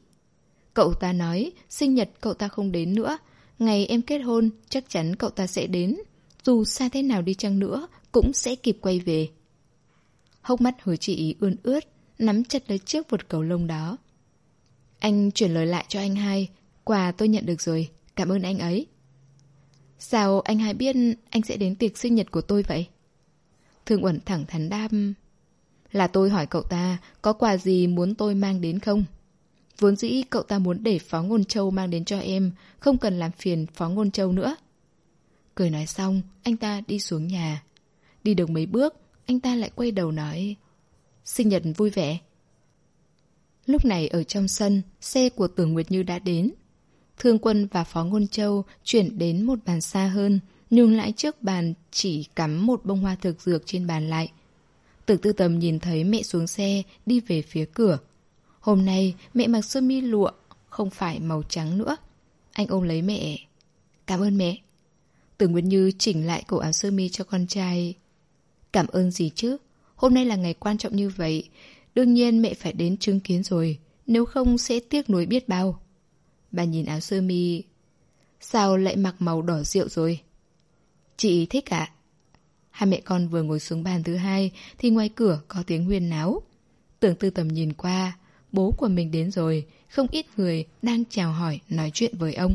Cậu ta nói sinh nhật cậu ta không đến nữa. Ngày em kết hôn chắc chắn cậu ta sẽ đến. Dù xa thế nào đi chăng nữa cũng sẽ kịp quay về. Hốc mắt hứa chị ý ươn ướt nắm chặt lấy chiếc vụt cầu lông đó. Anh chuyển lời lại cho anh hai, quà tôi nhận được rồi, cảm ơn anh ấy. Sao anh hai biết anh sẽ đến tiệc sinh nhật của tôi vậy? Thương Uẩn thẳng thắn đam. Là tôi hỏi cậu ta có quà gì muốn tôi mang đến không? Vốn dĩ cậu ta muốn để Phó Ngôn Châu mang đến cho em, không cần làm phiền Phó Ngôn Châu nữa. Cười nói xong, anh ta đi xuống nhà. Đi được mấy bước, anh ta lại quay đầu nói Sinh nhật vui vẻ. Lúc này ở trong sân, xe của Tưởng Nguyệt Như đã đến. Thương quân và Phó Ngôn Châu chuyển đến một bàn xa hơn, nhưng lại trước bàn chỉ cắm một bông hoa thực dược trên bàn lại. Tử tư tầm nhìn thấy mẹ xuống xe, đi về phía cửa. Hôm nay mẹ mặc sơ mi lụa, không phải màu trắng nữa. Anh ôm lấy mẹ. Cảm ơn mẹ. Tưởng Nguyễn Như chỉnh lại cổ áo sơ mi cho con trai. Cảm ơn gì chứ? Hôm nay là ngày quan trọng như vậy. Đương nhiên mẹ phải đến chứng kiến rồi. Nếu không sẽ tiếc nuối biết bao. Bà nhìn áo sơ mi. Sao lại mặc màu đỏ rượu rồi? Chị thích ạ. À? Hai mẹ con vừa ngồi xuống bàn thứ hai thì ngoài cửa có tiếng huyên náo. Tưởng tư tầm nhìn qua, bố của mình đến rồi, không ít người đang chào hỏi nói chuyện với ông.